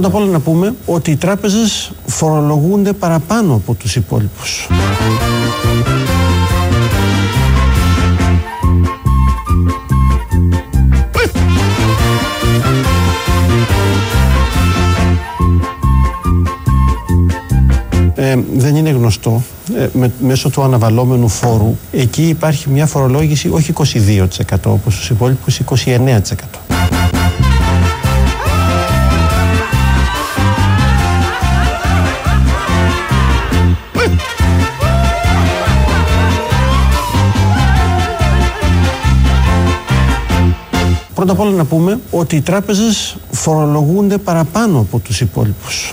Πρώτα απ' όλα να πούμε ότι οι τράπεζες φορολογούνται παραπάνω από τους υπόλοιπους. Ε, δεν είναι γνωστό ε, με, μέσω του αναβαλόμενου φόρου εκεί υπάρχει μια φορολόγηση όχι 22% όπως στους υπόλοιπους 29% Πρώτα απ' όλα να πούμε ότι οι τράπεζες φορολογούνται παραπάνω από τους υπόλοιπους.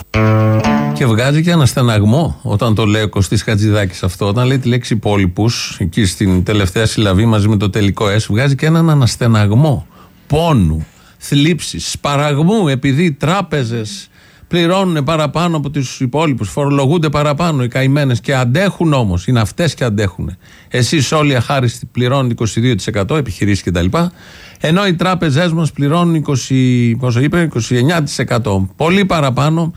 Και βγάζει και ένα στεναγμό όταν το λέει ο Κωστής Χατζηδάκης αυτό. Όταν λέει τη λέξη υπόλοιπους, εκεί στην τελευταία συλλαβή μαζί με το τελικό S, βγάζει και έναν αναστεναγμό πόνου, θλίψης, σπαραγμού, επειδή οι τράπεζες πληρώνουν παραπάνω από τους υπόλοιπους, φορολογούνται παραπάνω οι καημένες και αντέχουν όμως. Είναι αυτέ και αντέχουν. Εσείς όλοι αχάριστοι πληρώνουν 22% επιχειρήσεις κτλ. Ενώ οι τράπεζές μας πληρώνουν 20, πόσο είπε, 29%. Πολύ παραπάνω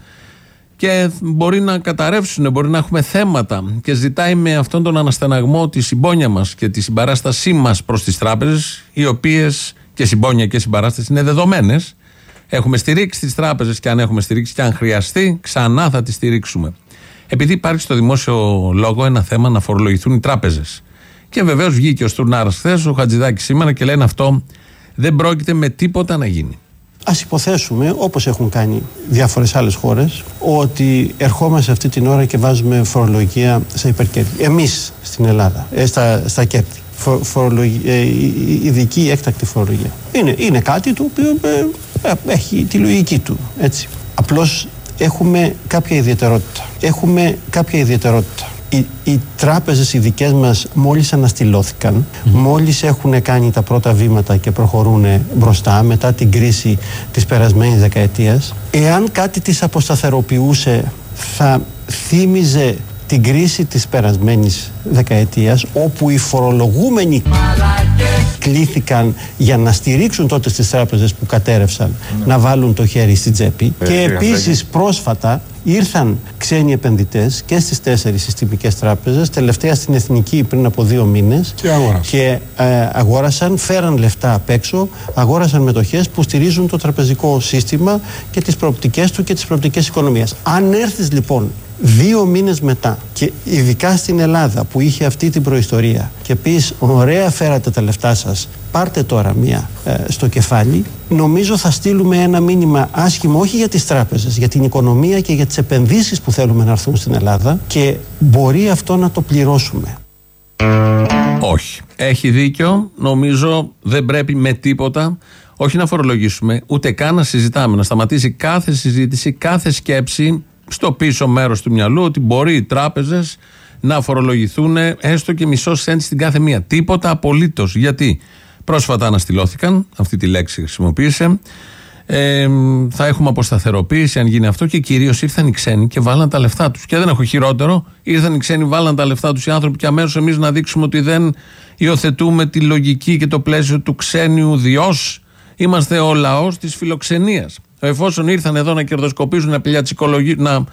και μπορεί να καταρρεύσουν, μπορεί να έχουμε θέματα. Και ζητάει με αυτόν τον αναστεναγμό τη συμπόνια μας και τη συμπαράστασή μας προς τις τράπεζες, οι οποίες και συμπόνια και συμπαράσταση είναι δεδομένες. Έχουμε στηρίξει τις τράπεζες και αν έχουμε στηρίξει και αν χρειαστεί, ξανά θα τις στηρίξουμε. Επειδή υπάρχει στο δημόσιο λόγο ένα θέμα να φορολογηθούν οι τράπεζες. Και βεβαίως βγήκε ο Στουρνάρας χθες, ο Χατζηδάκης σήμερα και λένε αυτό δεν πρόκειται με τίποτα να γίνει. Α υποθέσουμε, όπως έχουν κάνει διάφορες άλλες χώρες, ότι ερχόμαστε αυτή την ώρα και βάζουμε φορολογία σε υπερκέρδη. Εμείς στην Ελλάδα, ε, στα, στα κέρδη. Φο, φορολογία, ε, ειδική έκτακτη φορολογία. Είναι, είναι κάτι το οποίο ε, ε, έχει τη λογική του. Έτσι. Απλώς έχουμε κάποια ιδιαιτερότητα. Έχουμε κάποια ιδιαιτερότητα οι, οι τράπεζες οι δικές μας μόλις αναστηλώθηκαν, μόλις έχουν κάνει τα πρώτα βήματα και προχωρούν μπροστά μετά την κρίση της περασμένης δεκαετίας, εάν κάτι τις αποσταθεροποιούσε θα θύμιζε την κρίση της περασμένης δεκαετίας όπου οι φορολογούμενοι κλήθηκαν για να στηρίξουν τότε στις τράπεζες που κατέρευσαν ναι. να βάλουν το χέρι στην τσέπη. Ε, και ε, επίσης πρόσφατα ήρθαν ξένοι επενδυτές και στις τέσσερις συστημικές τράπεζες τελευταία στην Εθνική πριν από δύο μήνες και αγόρασαν, και, ε, αγόρασαν φέραν λεφτά απ' έξω αγόρασαν μετοχές που στηρίζουν το τραπεζικό σύστημα και τις προοπτικές του και τις προοπτικές οικονομίας. Αν έρθεις λοιπόν δύο μήνες μετά και ειδικά στην Ελλάδα που είχε αυτή την προϊστορία και πεις ωραία φέρατε τα λεφτά σας πάρτε τώρα μία ε, στο κεφάλι νομίζω θα στείλουμε ένα μήνυμα άσχημο όχι για τις τράπεζες για την οικονομία και για τις επενδύσεις που θέλουμε να έρθουν στην Ελλάδα και μπορεί αυτό να το πληρώσουμε όχι. Έχει δίκιο. Νομίζω δεν πρέπει με τίποτα όχι να φορολογήσουμε, ούτε καν να συζητάμε. Να σταματήσει κάθε συζήτηση, κάθε σκέψη στο πίσω μέρος του μυαλού ότι μπορεί οι τράπεζες να φορολογηθούν έστω και μισό σέντ στην κάθε μία. Τίποτα απολύτως. Γιατί πρόσφατα αναστηλώθηκαν, αυτή τη λέξη χρησιμοποίησε. Ε, θα έχουμε αποσταθεροποίηση αν γίνει αυτό και κυρίως ήρθαν οι ξένοι και βάλαν τα λεφτά τους. Και δεν έχω χειρότερο, ήρθαν οι ξένοι, βάλαν τα λεφτά τους οι άνθρωποι και αμέσως εμείς να δείξουμε ότι δεν υιοθετούμε τη λογική και το πλαίσιο του ξένιου διός. Είμαστε ο λαός της φιλοξενίας. Εφόσον ήρθαν εδώ να κερδοσκοπήσουν, να, να,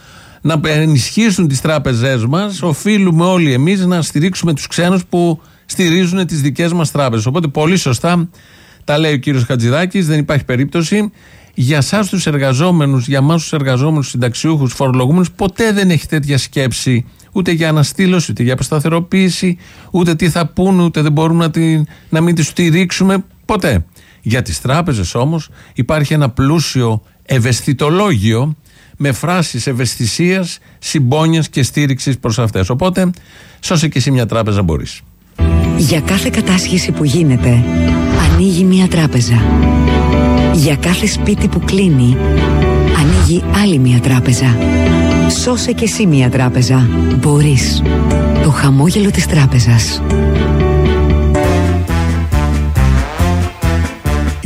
να ενισχύσουν τις τράπεζές μας, οφείλουμε όλοι εμείς να στηρίξουμε τους ξένους που στηρίζουν τις δικές μας τράπεζες. Οπότε πολύ σωστά τα λέει ο κύριος Χατζηδάκης, δεν υπάρχει περίπτωση. Για εσά τους εργαζόμενους, για εμά τους εργαζόμενους, συνταξιούχους, φορολογούμενους, ποτέ δεν έχει τέτοια σκέψη ούτε για αναστήλωση, ούτε για αποσταθεροποίηση, ούτε τι θα πούνε, ούτε δεν μπορούμε να, τη, να μην τη στηρίξουμε. Ποτέ. Για τις τράπεζες όμως υπάρχει ένα πλούσιο ευαισθητολόγιο με φράσεις ευαισθησίας, συμπόνιας και στήριξης προς αυτές. Οπότε σώσε και εσύ μια τράπεζα μπορείς. Για κάθε κατάσχεση που γίνεται ανοίγει μια τράπεζα. Για κάθε σπίτι που κλείνει ανοίγει άλλη μια τράπεζα. Σώσε και εσύ μια τράπεζα. Μπορείς. Το χαμόγελο της τράπεζας.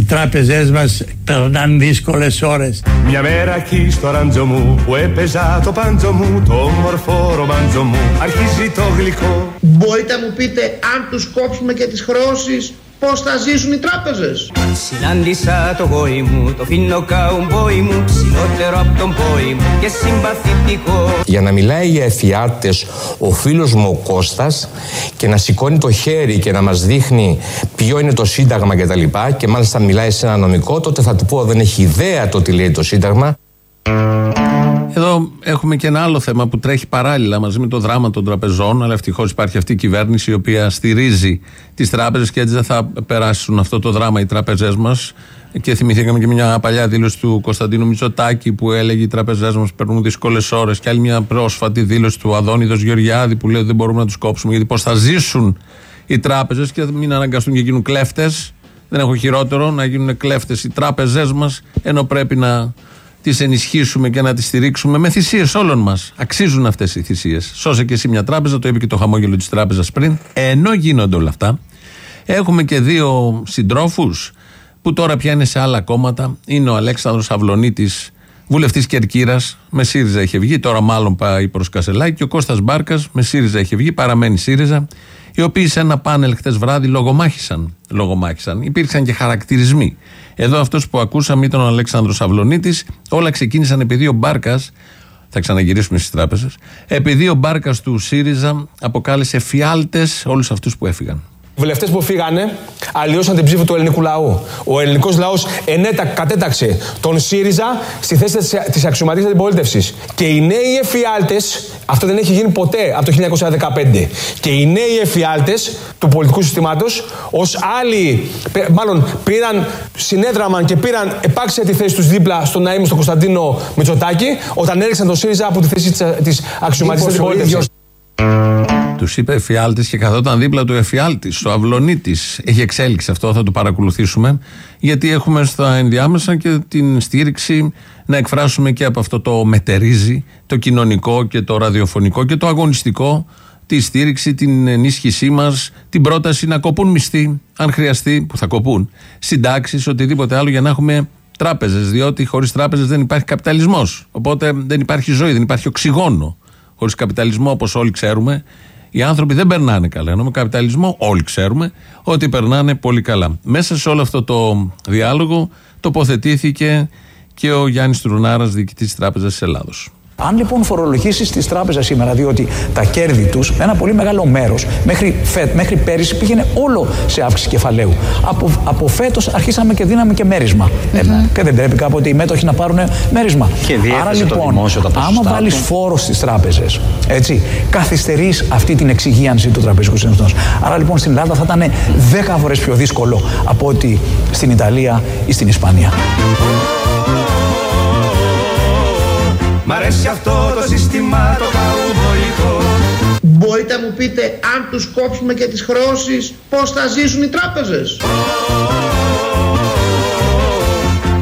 Τράπεζές μας περνάνε δύσκολες ώρες. Μια μέρα εκεί στο ράντζο μου που έπαιζα το πάντζο μου το όμορφο ρομάντζο μου αρχίζει το γλυκό. Μπορείτε να μου πείτε αν τους κόψουμε και τις χρεώσεις πώς θα ζήσουν οι τράπεζες; Συνάντησα το γόη μου, το φίνο καουμπόι μου, ψηλότερο από τον πόη μου και συμπαθητικό. Για να μιλάει για εφιάρτες ο φίλος μου ο Κώστας και να σηκώνει το χέρι και να μας δείχνει ποιο είναι το σύνταγμα και τα λοιπά και μάλιστα μιλάει σε ένα νομικό, τότε θα του πω δεν έχει ιδέα το τι λέει το σύνταγμα. Εδώ έχουμε και ένα άλλο θέμα που τρέχει παράλληλα μαζί με το δράμα των τραπεζών. Αλλά ευτυχώς υπάρχει αυτή η κυβέρνηση η οποία στηρίζει τις τράπεζες και έτσι δεν θα περάσουν αυτό το δράμα οι τράπεζές μας. Και θυμηθήκαμε και μια παλιά δήλωση του Κωνσταντίνου Μητσοτάκη που έλεγε: Οι τράπεζές μας περνούν δύσκολες ώρες. Και άλλη μια πρόσφατη δήλωση του Αδόνιδος Γεωργιάδη που λέει: Δεν μπορούμε να τους κόψουμε γιατί πώς θα ζήσουν οι τράπεζες και μην αναγκαστούν και γίνουν κλέφτες. Δεν έχω χειρότερο να γίνουν κλέφτες οι τράπεζές μας ενώ πρέπει να τις ενισχύσουμε και να τις στηρίξουμε με θυσίες όλων μας. Αξίζουν αυτές οι θυσίες. Σώσε και εσύ μια τράπεζα, το είπε και το χαμόγελο της τράπεζας πριν. Ενώ γίνονται όλα αυτά, έχουμε και δύο συντρόφους που τώρα πια είναι σε άλλα κόμματα. Είναι ο Αλέξανδρος Αυλονίτης, βουλευτής Κερκύρας, με ΣΥΡΙΖΑ είχε βγει, τώρα μάλλον πάει προς Κασελάκη. Και ο Κώστας Μπάρκας, με ΣΥΡΙΖΑ είχε βγει, παραμένει ΣΥΡΙΖΑ. Οι οποίοι σε ένα πάνελ χτε βράδυ λογομάχησαν. λογομάχησαν. Υπήρξαν και χαρακτηρισμοί. Εδώ αυτός που ακούσαμε ήταν ο Αλέξανδρος Αυλονίτης. Όλα ξεκίνησαν επειδή ο Μπάρκας, θα ξαναγυρίσουμε στις τράπεζες, επειδή ο Μπάρκας του ΣΥΡΙΖΑ αποκάλεσε φιάλτες όλους αυτούς που έφυγαν. Οι βουλευτές που φύγανε αλλοιώσαν την ψήφο του ελληνικού λαού. Ο ελληνικός λαός ενέτα, κατέταξε τον ΣΥΡΙΖΑ στη θέση της αξιωματικής αντιπολίτευσης. Και οι νέοι εφιάλτες, αυτό δεν έχει γίνει ποτέ από το 1915. Και οι νέοι εφιάλτες του πολιτικού συστήματος, ως άλλοι, πε- μάλλον πήραν, συνέδραμαν και πήραν επάξια τη θέση τους δίπλα στον Ναήμου στον Κωνσταντίνο Μητσοτάκη, όταν έριξαν τον ΣΥΡΙΖΑ από τη θέση της αξιωματικής αντιπολίτευσης. Τους είπε εφιάλτης και καθόταν δίπλα του εφιάλτης, ο αυλονίτης. Έχει εξέλιξη αυτό, θα το παρακολουθήσουμε. Γιατί έχουμε στα ενδιάμεσα και την στήριξη να εκφράσουμε και από αυτό το μετερίζει, το κοινωνικό και το ραδιοφωνικό και το αγωνιστικό, τη στήριξη, την ενίσχυσή μας, την πρόταση να κοπούν μισθοί, αν χρειαστεί, που θα κοπούν, συντάξεις, οτιδήποτε άλλο για να έχουμε τράπεζες. Διότι χωρίς τράπεζες δεν υπάρχει καπιταλισμός. Οπότε δεν υπάρχει ζωή, δεν υπάρχει οξυγόνο. Χωρίς καπιταλισμό, όπως όλοι ξέρουμε, οι άνθρωποι δεν περνάνε καλά. Ενώ με καπιταλισμό, όλοι ξέρουμε ότι περνάνε πολύ καλά. Μέσα σε όλο αυτό το διάλογο τοποθετήθηκε και ο Γιάννης Τρουνάρας, διοικητής της Τράπεζας της Ελλάδος. Αν λοιπόν φορολογήσεις τη τράπεζα σήμερα, διότι τα κέρδη τους, ένα πολύ μεγάλο μέρος, μέχρι, φε- μέχρι πέρυσι πήγαινε όλο σε αύξηση κεφαλαίου. Από, από φέτος αρχίσαμε και δίναμε και μέρισμα. Ε, και δεν πρέπει κάποτε οι μέτοχοι να πάρουν μέρισμα. Και διέφθασε Άρα το λοιπόν, δημόσιο τα ποσοστά άμα βάλεις του. φόρο στις τράπεζες, έτσι, καθυστερείς αυτή την εξυγίανση του τραπεζικού συστήματος. Άρα λοιπόν στην Ελλάδα θα ήταν 10 φορές πιο δύσκολο από ότι στην Ιταλία ή στην Ισπανία. Μ' αρέσει αυτό το σύστημα το καουμποϊκό. Μπορείτε να μου πείτε αν τους κόψουμε και τις χρεώσεις πώς θα ζήσουν οι τράπεζες;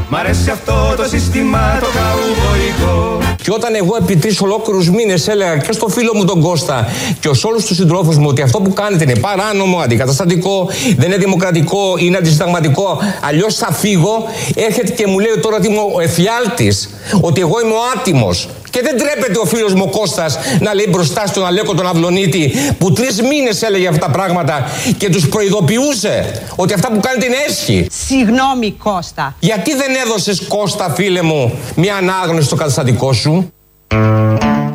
Μ' αρέσει αυτό το σύστημα το καουμποϊκό. Και όταν εγώ επί τρεις ολόκληρους μήνες έλεγα και στο φίλο μου τον Κώστα και σε όλους τους συντρόφους μου ότι αυτό που κάνετε είναι παράνομο, αντικαταστατικό, δεν είναι δημοκρατικό, είναι αντισυνταγματικό, αλλιώς θα φύγω, έρχεται και μου λέει τώρα ότι είμαι ο εφιάλτης, ότι εγώ είμαι ο άτιμος. Και δεν τρέπεται ο φίλος μου ο Κώστας να λέει μπροστά στον Αλέκο τον Αυλονίτη που τρεις μήνες έλεγε αυτά τα πράγματα και τους προειδοποιούσε ότι αυτά που κάνετε είναι έσχη. Συγγνώμη Κώστα. Γιατί δεν έδωσες Κώστα φίλε μου μια ανάγνωση στο καταστατικό σου;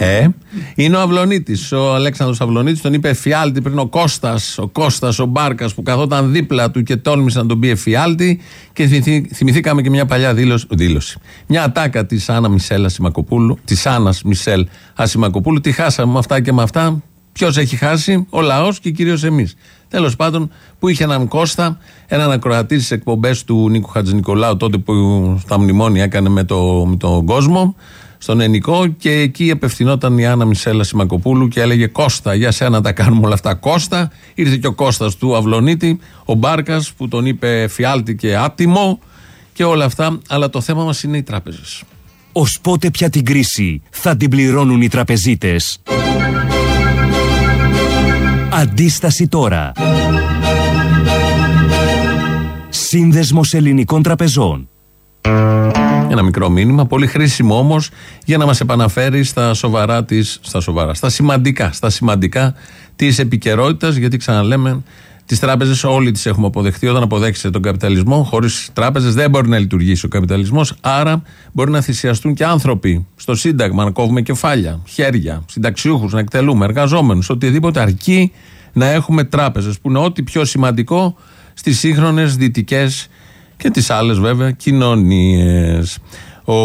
Ε, είναι ο Αυλονίτης. Ο Αλέξανδρος Αυλονίτης τον είπε εφιάλτη πριν ο Κώστας, ο Κώστας, ο Μπάρκας που καθόταν δίπλα του και τόλμησε να τον πει εφιάλτη. Και θυμηθή- θυμηθήκαμε και μια παλιά δήλωση. δήλωση. Μια ατάκα της Άννα Μισελ Ασημακοπούλου, της Άννας Μισελ Ασημακοπούλου. Τη χάσαμε με αυτά και με αυτά. Ποιος έχει χάσει, ο λαός και κυρίως εμείς. Τέλος πάντων, που είχε έναν Κώστα, έναν ακροατή στις εκπομπές του Νίκου Χατζηνικολάου, τότε που στα μνημόνια έκανε με, το, με τον κόσμο, στον Ενικό και εκεί απευθυνόταν η Άννα Μισέλα Σιμακοπούλου και έλεγε Κώστα, για σένα τα κάνουμε όλα αυτά. Κώστα, ήρθε και ο Κώστας του Αυλονίτη, ο Μπάρκας που τον είπε φιάλτη και άτιμο και όλα αυτά. Αλλά το θέμα μας είναι οι τράπεζες. Ως πότε πια την κρίση θα την πληρώνουν οι τραπεζίτες; Αντίσταση τώρα. Σύνδεσμος ελληνικών τραπεζών. Ένα μικρό μήνυμα, πολύ χρήσιμο όμως για να μας επαναφέρει στα σοβαρά της, στα σοβαρά, στα σημαντικά, στα σημαντικά της επικαιρότητας, γιατί ξαναλέμε, Τις τράπεζες όλοι τις έχουμε αποδεχτεί. Όταν αποδέχεσαι τον καπιταλισμό, χωρίς τράπεζες δεν μπορεί να λειτουργήσει ο καπιταλισμός. Άρα μπορεί να θυσιαστούν και άνθρωποι στο Σύνταγμα, να κόβουμε κεφάλια, χέρια, συνταξιούχους, να εκτελούμε, εργαζόμενους, οτιδήποτε αρκεί να έχουμε τράπεζες, που είναι ό,τι πιο σημαντικό στις σύγχρονες δυτικές και τις άλλες βέβαια κοινωνίες. Ο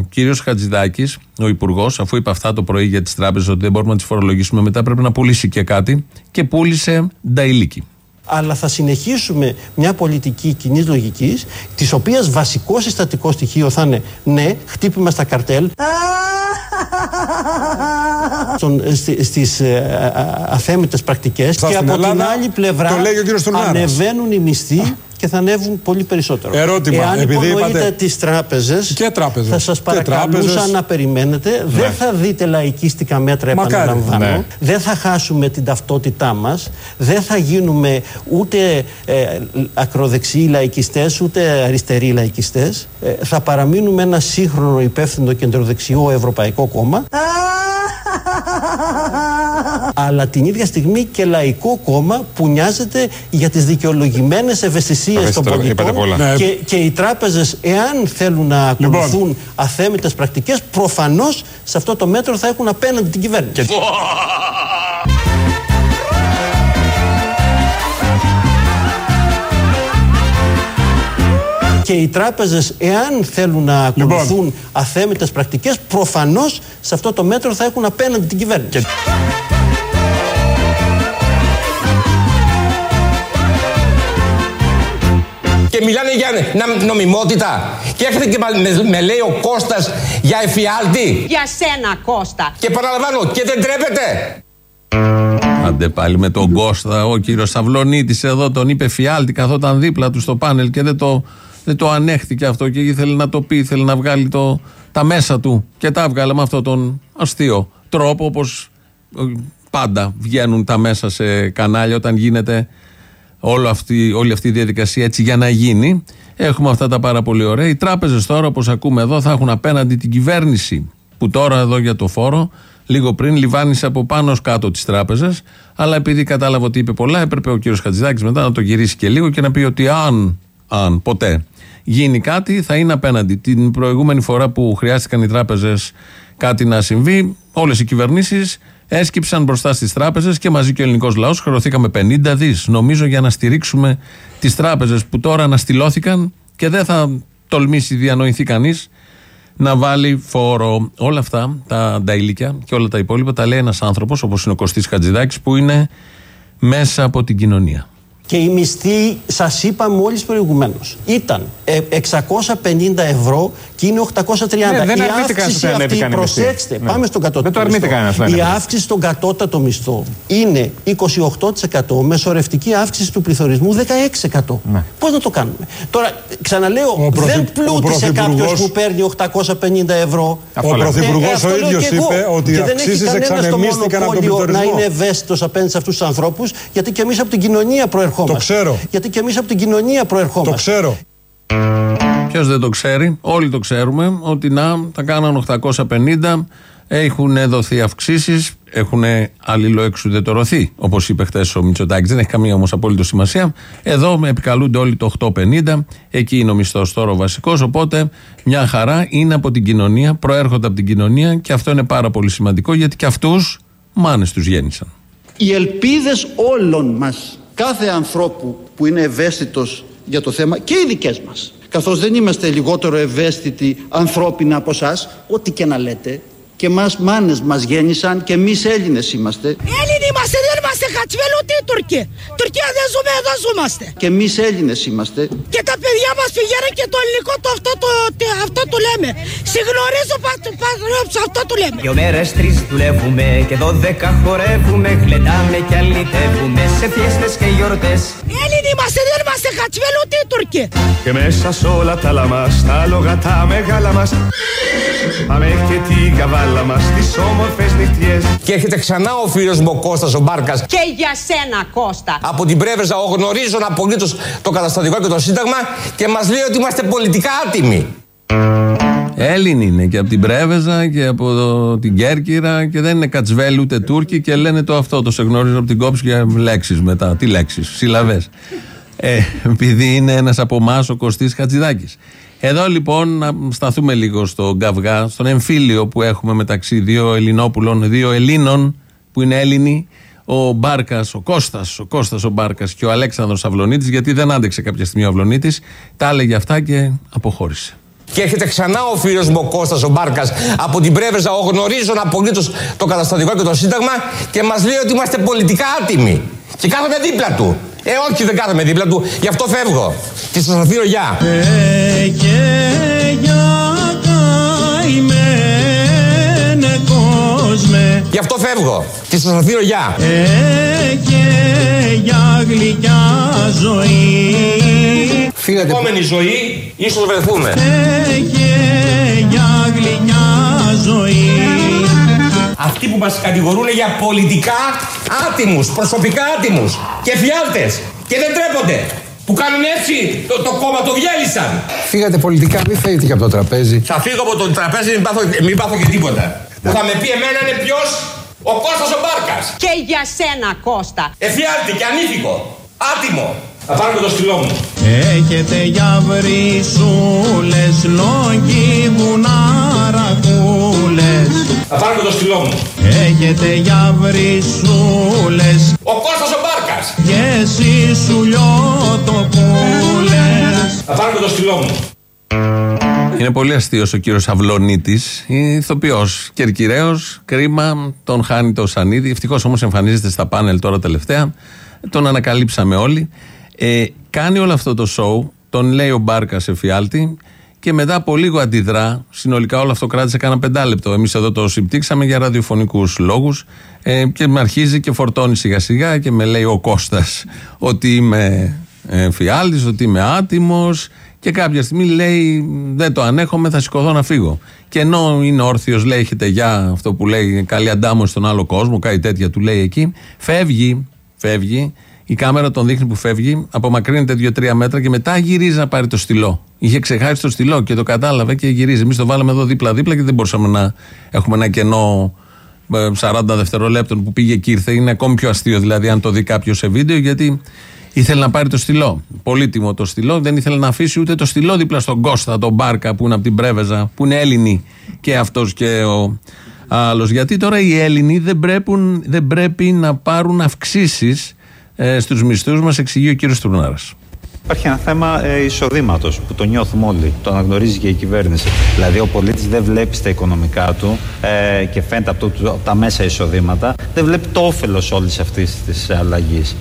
κύριος Χατζηδάκης, ο υπουργός, αφού είπε αυτά το πρωί για τις τράπεζες ότι δεν μπορούμε να τις φορολογήσουμε, μετά πρέπει να πουλήσει και κάτι και πούλησε νταϊλίκι. αλλά θα συνεχίσουμε μια πολιτική κοινής λογικής, της οποίας βασικό συστατικό στοιχείο θα είναι ναι, χτύπημα στα καρτέλ. στον- στι- στις ε, α- αθέμητες πρακτικές Στα και στην από την Ελλάδα άλλη πλευρά το λέει ο κύριος Τουρνάρας. ανεβαίνουν οι μισθοί και θα ανέβουν πολύ περισσότερο. Ερώτημα, Εάν επειδή υπονοείτε είπατε- τις τράπεζες, Και τράπεζες. θα σας Και παρακαλούσα τράπεζες. να περιμένετε. Δεν θα δείτε λαϊκίστικα μέτρα, Μακάρι. επαναλαμβάνω. Ναι. Δεν θα χάσουμε την ταυτότητά μας. Δεν θα γίνουμε ούτε ε, ακροδεξιοί λαϊκιστές, ούτε αριστεροί λαϊκιστές. Ε, θα παραμείνουμε ένα σύγχρονο υπεύθυνο κεντροδεξιό ευρωπαϊκό κόμμα. Αλλά την ίδια στιγμή και λαϊκό κόμμα που νοιάζεται για τις δικαιολογημένες ευαισθησίες των Ευαίσθητα, πολιτών είπατε πολλά. Ναι. και, και οι τράπεζες εάν θέλουν να ακολουθούν αθέμητες πρακτικές προφανώς σε αυτό το μέτρο θα έχουν απέναντι την κυβέρνηση. Και οι τράπεζες εάν θέλουν να ακολουθούν αθέμητες πρακτικές προφανώς σε αυτό το μέτρο θα έχουν απέναντι την κυβέρνηση. Και μιλάνε για να- νομιμότητα. Και έρχεται και μα- με, με λέει ο Κώστας για εφιάλτη. Για σένα Κώστα. Και παραλαμβάνω, και δεν τρέπεται. Άντε πάλι με τον Κώστα, ο κύριος Σαυλονίτης εδώ τον είπε φιάλτη, καθόταν δίπλα του στο πάνελ και δεν το, δεν το ανέχτηκε αυτό και ήθελε να το πει, ήθελε να βγάλει το, τα μέσα του. Και τα έβγαλε με αυτόν τον αστείο τρόπο, όπως πάντα βγαίνουν τα μέσα σε κανάλια όταν γίνεται όλη αυτή, όλη αυτή η διαδικασία έτσι για να γίνει. Έχουμε αυτά τα πάρα πολύ ωραία. Οι τράπεζες τώρα, όπως ακούμε εδώ, θα έχουν απέναντι την κυβέρνηση που τώρα εδώ για το φόρο, λίγο πριν λιβάνισε από πάνω ως κάτω τις τράπεζες. Αλλά επειδή κατάλαβε ότι είπε πολλά, έπρεπε ο κύριος Χατζηδάκης μετά να το γυρίσει και λίγο και να πει ότι αν, αν ποτέ γίνει κάτι, θα είναι απέναντι. Την προηγούμενη φορά που χρειάστηκαν οι τράπεζες κάτι να συμβεί, όλες οι κυβερνήσεις έσκυψαν μπροστά στις τράπεζες και μαζί και ο ελληνικός λαός χρεωθήκαμε 50 δις. Νομίζω για να στηρίξουμε τις τράπεζες που τώρα αναστηλώθηκαν και δεν θα τολμήσει διανοηθεί κανείς να βάλει φόρο. Όλα αυτά τα νταηλίκια και όλα τα υπόλοιπα τα λέει ένας άνθρωπος όπως είναι ο Κωστής Χατζηδάκης που είναι μέσα από την κοινωνία. Και η μισθή, σας είπα μόλι προηγουμένως, ήταν ε, 650 ευρώ και είναι 830. Ναι, δεν η αρνείται κανένας αύξηση ότι αυτή, ανέβηκαν οι μισθοί. προσέξτε, Ναι. πάμε στον κατώτατο Δεν το αρνείται μισθό. κανένας να Η ανέβει. αύξηση στον κατώτατο μισθό είναι 28%, μεσορευτική αύξηση του πληθωρισμού 16%. Ναι. Πώς να το κάνουμε; Τώρα, ξαναλέω, Ο πρωθυ- δεν ο πλούτησε κάποιος πρωθυπουργός- που παίρνει 850 ευρώ. Ο Πρωθυπουργός Ε, αυτό ο λέω ίδιος και εγώ. είπε ότι οι Και δεν έχει αυξήσεις κανένας το εξανεμίστηκαν από τον μονοπόλιο να πληθωρισμό. είναι ευαίσθητος απέναντι σε αυτούς τους ανθρώπους, γιατί και εμείς από την κοινωνία προερχόμαστε. Το ξέρω. Γιατί και εμείς από την κοινωνία προερχόμαστε. Το ξέρω. Ποιος δεν το ξέρει, όλοι το ξέρουμε, ότι να τα κάναν 850, έχουν δοθεί αυξήσεις, έχουν αλληλοεξουδετερωθεί, όπως είπε χθε ο Μητσοτάκης. Δεν έχει καμία όμως απόλυτο σημασία. Εδώ επικαλούνται όλοι το 850, εκεί είναι ο μισθός τώρα ο βασικός. Οπότε μια χαρά είναι από την κοινωνία, προέρχονται από την κοινωνία και αυτό είναι πάρα πολύ σημαντικό γιατί και αυτούς μάνες τους γέννησαν. Οι ελπίδες όλων μας, κάθε ανθρώπου που είναι ευαίσθητος για το θέμα και οι δικές μας, καθώς δεν είμαστε λιγότερο ευαίσθητοι ανθρώπινα από εσάς, ό,τι και να λέτε, και μας μάνες μας γέννησαν και εμείς Έλληνες είμαστε. Έλληνοι είμαστε, δεν είμαστε χατσβέλοι ούτε οι Τουρκοί. Τουρκία δεν ζούμε, εδώ ζούμαστε. και εμείς Έλληνες είμαστε Και τα παιδιά μας πηγαίνουν και το ελληνικό το αυτό το, τε- αυτό το λέμε. Συγνωρίζω πα- πα- αυτό το λέμε. Δυο μέρες τρεις δουλεύουμε και δώδεκα χορεύουμε Γλεντάμε και αλυτεύουμε σε φιέστες και γιορτές Έλληνοι είμαστε, δεν είμαστε χατσβέλοι ούτε οι Τουρκοί. Και μέσα σ' όλα τα λαμάς, τα άλογα τα μεγάλα μας Πάμε και την καβάλα μας, τις όμορφες νυχτιές Και έρχεται ξανά ο φίλος μου ο Κώστας ο Μπάρκας Και για σένα Κώστα. από την Πρέβεζα, ο γνωρίζουν απολύτως το καταστατικό και το Σύνταγμα και μας λέει ότι είμαστε πολιτικά άτιμοι. Έλληνοι είναι και από την Πρέβεζα και από το- την Κέρκυρα και δεν είναι Κατσβέλ ούτε Τούρκοι και λένε το αυτό. Το σε γνωρίζω από την κόψη για λέξεις μετά. Τι λέξεις, συλλαβές. Ε, επειδή είναι ένας από εμάς ο Κωστής Χατζηδάκης. Εδώ λοιπόν να σταθούμε λίγο στον καυγά, στον εμφύλιο που έχουμε μεταξύ δύο Ελληνόπουλων, δύο Ελλήνων που είναι Έλληνοι, ο Μπάρκας, ο Κώστας, ο Κώστας ο Μπάρκας και ο Αλέξανδρος Αυλονίτης, γιατί δεν άντεξε κάποια στιγμή ο Αυλονίτης, τα έλεγε αυτά και αποχώρησε. Και έρχεται ξανά ο φίλος μου ο Κώστας ο Μπάρκας από την Πρέβεζα, ο γνωρίζων απολύτως το καταστατικό και το Σύνταγμα και μας λέει ότι είμαστε πολιτικά άτιμοι. Και κάθομαι δίπλα του. Ε, όχι, δεν κάθομαι δίπλα του, γι' αυτό φεύγω. Και σας αφήνω γεια. Γι' αυτό φεύγω. Και σας αφήνω γεια. για γλυκιά ζωή Φύγατε. Επόμενη ζωή, ίσως βρεθούμε. και για γλυκιά ζωή Αυτοί που μας κατηγορούν για πολιτικά άτιμους, προσωπικά άτιμους και φιάλτες και δεν τρέπονται. Που κάνουν έτσι το, το κόμμα το διέλυσαν. Φύγατε πολιτικά, μην φύγετε και από το τραπέζι. Θα φύγω από το τραπέζι, μην πάθω, μην πάθω και τίποτα. Που θα με πει εμένα είναι ποιος, ο Κώστας ο Μπάρκας. Και για σένα Κώστα. Εφιάλτη και ανήθικο. Άτιμο. Θα πάρω και το στυλό μου. Έχετε για βρυσούλες λόγοι βουναρακούλες Θα πάρω και το στυλό μου. Έχετε για βρυσούλες Ο Κώστας ο Μπάρκας. και εσείς σου λιώτοπούλες Θα πάρω και το στυλό μου. Είναι πολύ αστείος ο κύριος Αυλονίτης, ηθοποιός, κερκυραίο. Κρίμα, τον χάνει το Σανίδη. Ευτυχώς όμως εμφανίζεται στα πάνελ τώρα τελευταία. Τον ανακαλύψαμε όλοι. Ε, κάνει όλο αυτό το show, τον λέει ο Μπάρκας σε φιάλτη και μετά από λίγο αντιδρά. Συνολικά όλο αυτό κράτησε κάνα πεντάλεπτο. Εμείς εδώ το συμπτύξαμε για ραδιοφωνικούς λόγους ε, και με αρχίζει και φορτώνει σιγά σιγά και με λέει ο Κώστας ότι είμαι ε, φιάλτης, ότι είμαι άτιμος και κάποια στιγμή λέει δεν το ανέχομαι, θα σηκωθώ να φύγω. Και ενώ είναι όρθιος, λέει έχετε για αυτό που λέει καλή αντάμωση στον άλλο κόσμο, κάτι τέτοια του λέει εκεί, φεύγει, φεύγει, η κάμερα τον δείχνει που φεύγει, απομακρύνεται δύο-τρία μέτρα και μετά γυρίζει να πάρει το στυλό. Είχε ξεχάσει το στυλό και το κατάλαβε και γυρίζει. Εμείς το βάλαμε εδώ δίπλα-δίπλα και δεν μπορούσαμε να έχουμε ένα κενό ε, 40 δευτερολέπτων που πήγε και ήρθε. Είναι ακόμη πιο αστείο δηλαδή αν το δει κάποιος σε βίντεο γιατί ήθελε να πάρει το στυλό. Πολύτιμο το στυλό. Δεν ήθελε να αφήσει ούτε το στυλό δίπλα στον Κώστα, τον Μπάρκα που είναι από την Πρέβεζα, που είναι Έλληνοι και αυτός και ο άλλος. Γιατί τώρα οι Έλληνοι δεν, πρέπουν, δεν πρέπει να πάρουν αυξήσεις ε, στους μισθούς μας, εξηγεί ο κύριος Τουρνάρας. Υπάρχει ένα θέμα ε, εισοδήματος που το νιώθουμε όλοι. Το αναγνωρίζει και η κυβέρνηση. Δηλαδή, ο πολίτης δεν βλέπει στα οικονομικά του ε, και φαίνεται από, το, από τα μέσα εισοδήματα, δεν βλέπει το όφελος όλης αυτής της αλλαγής.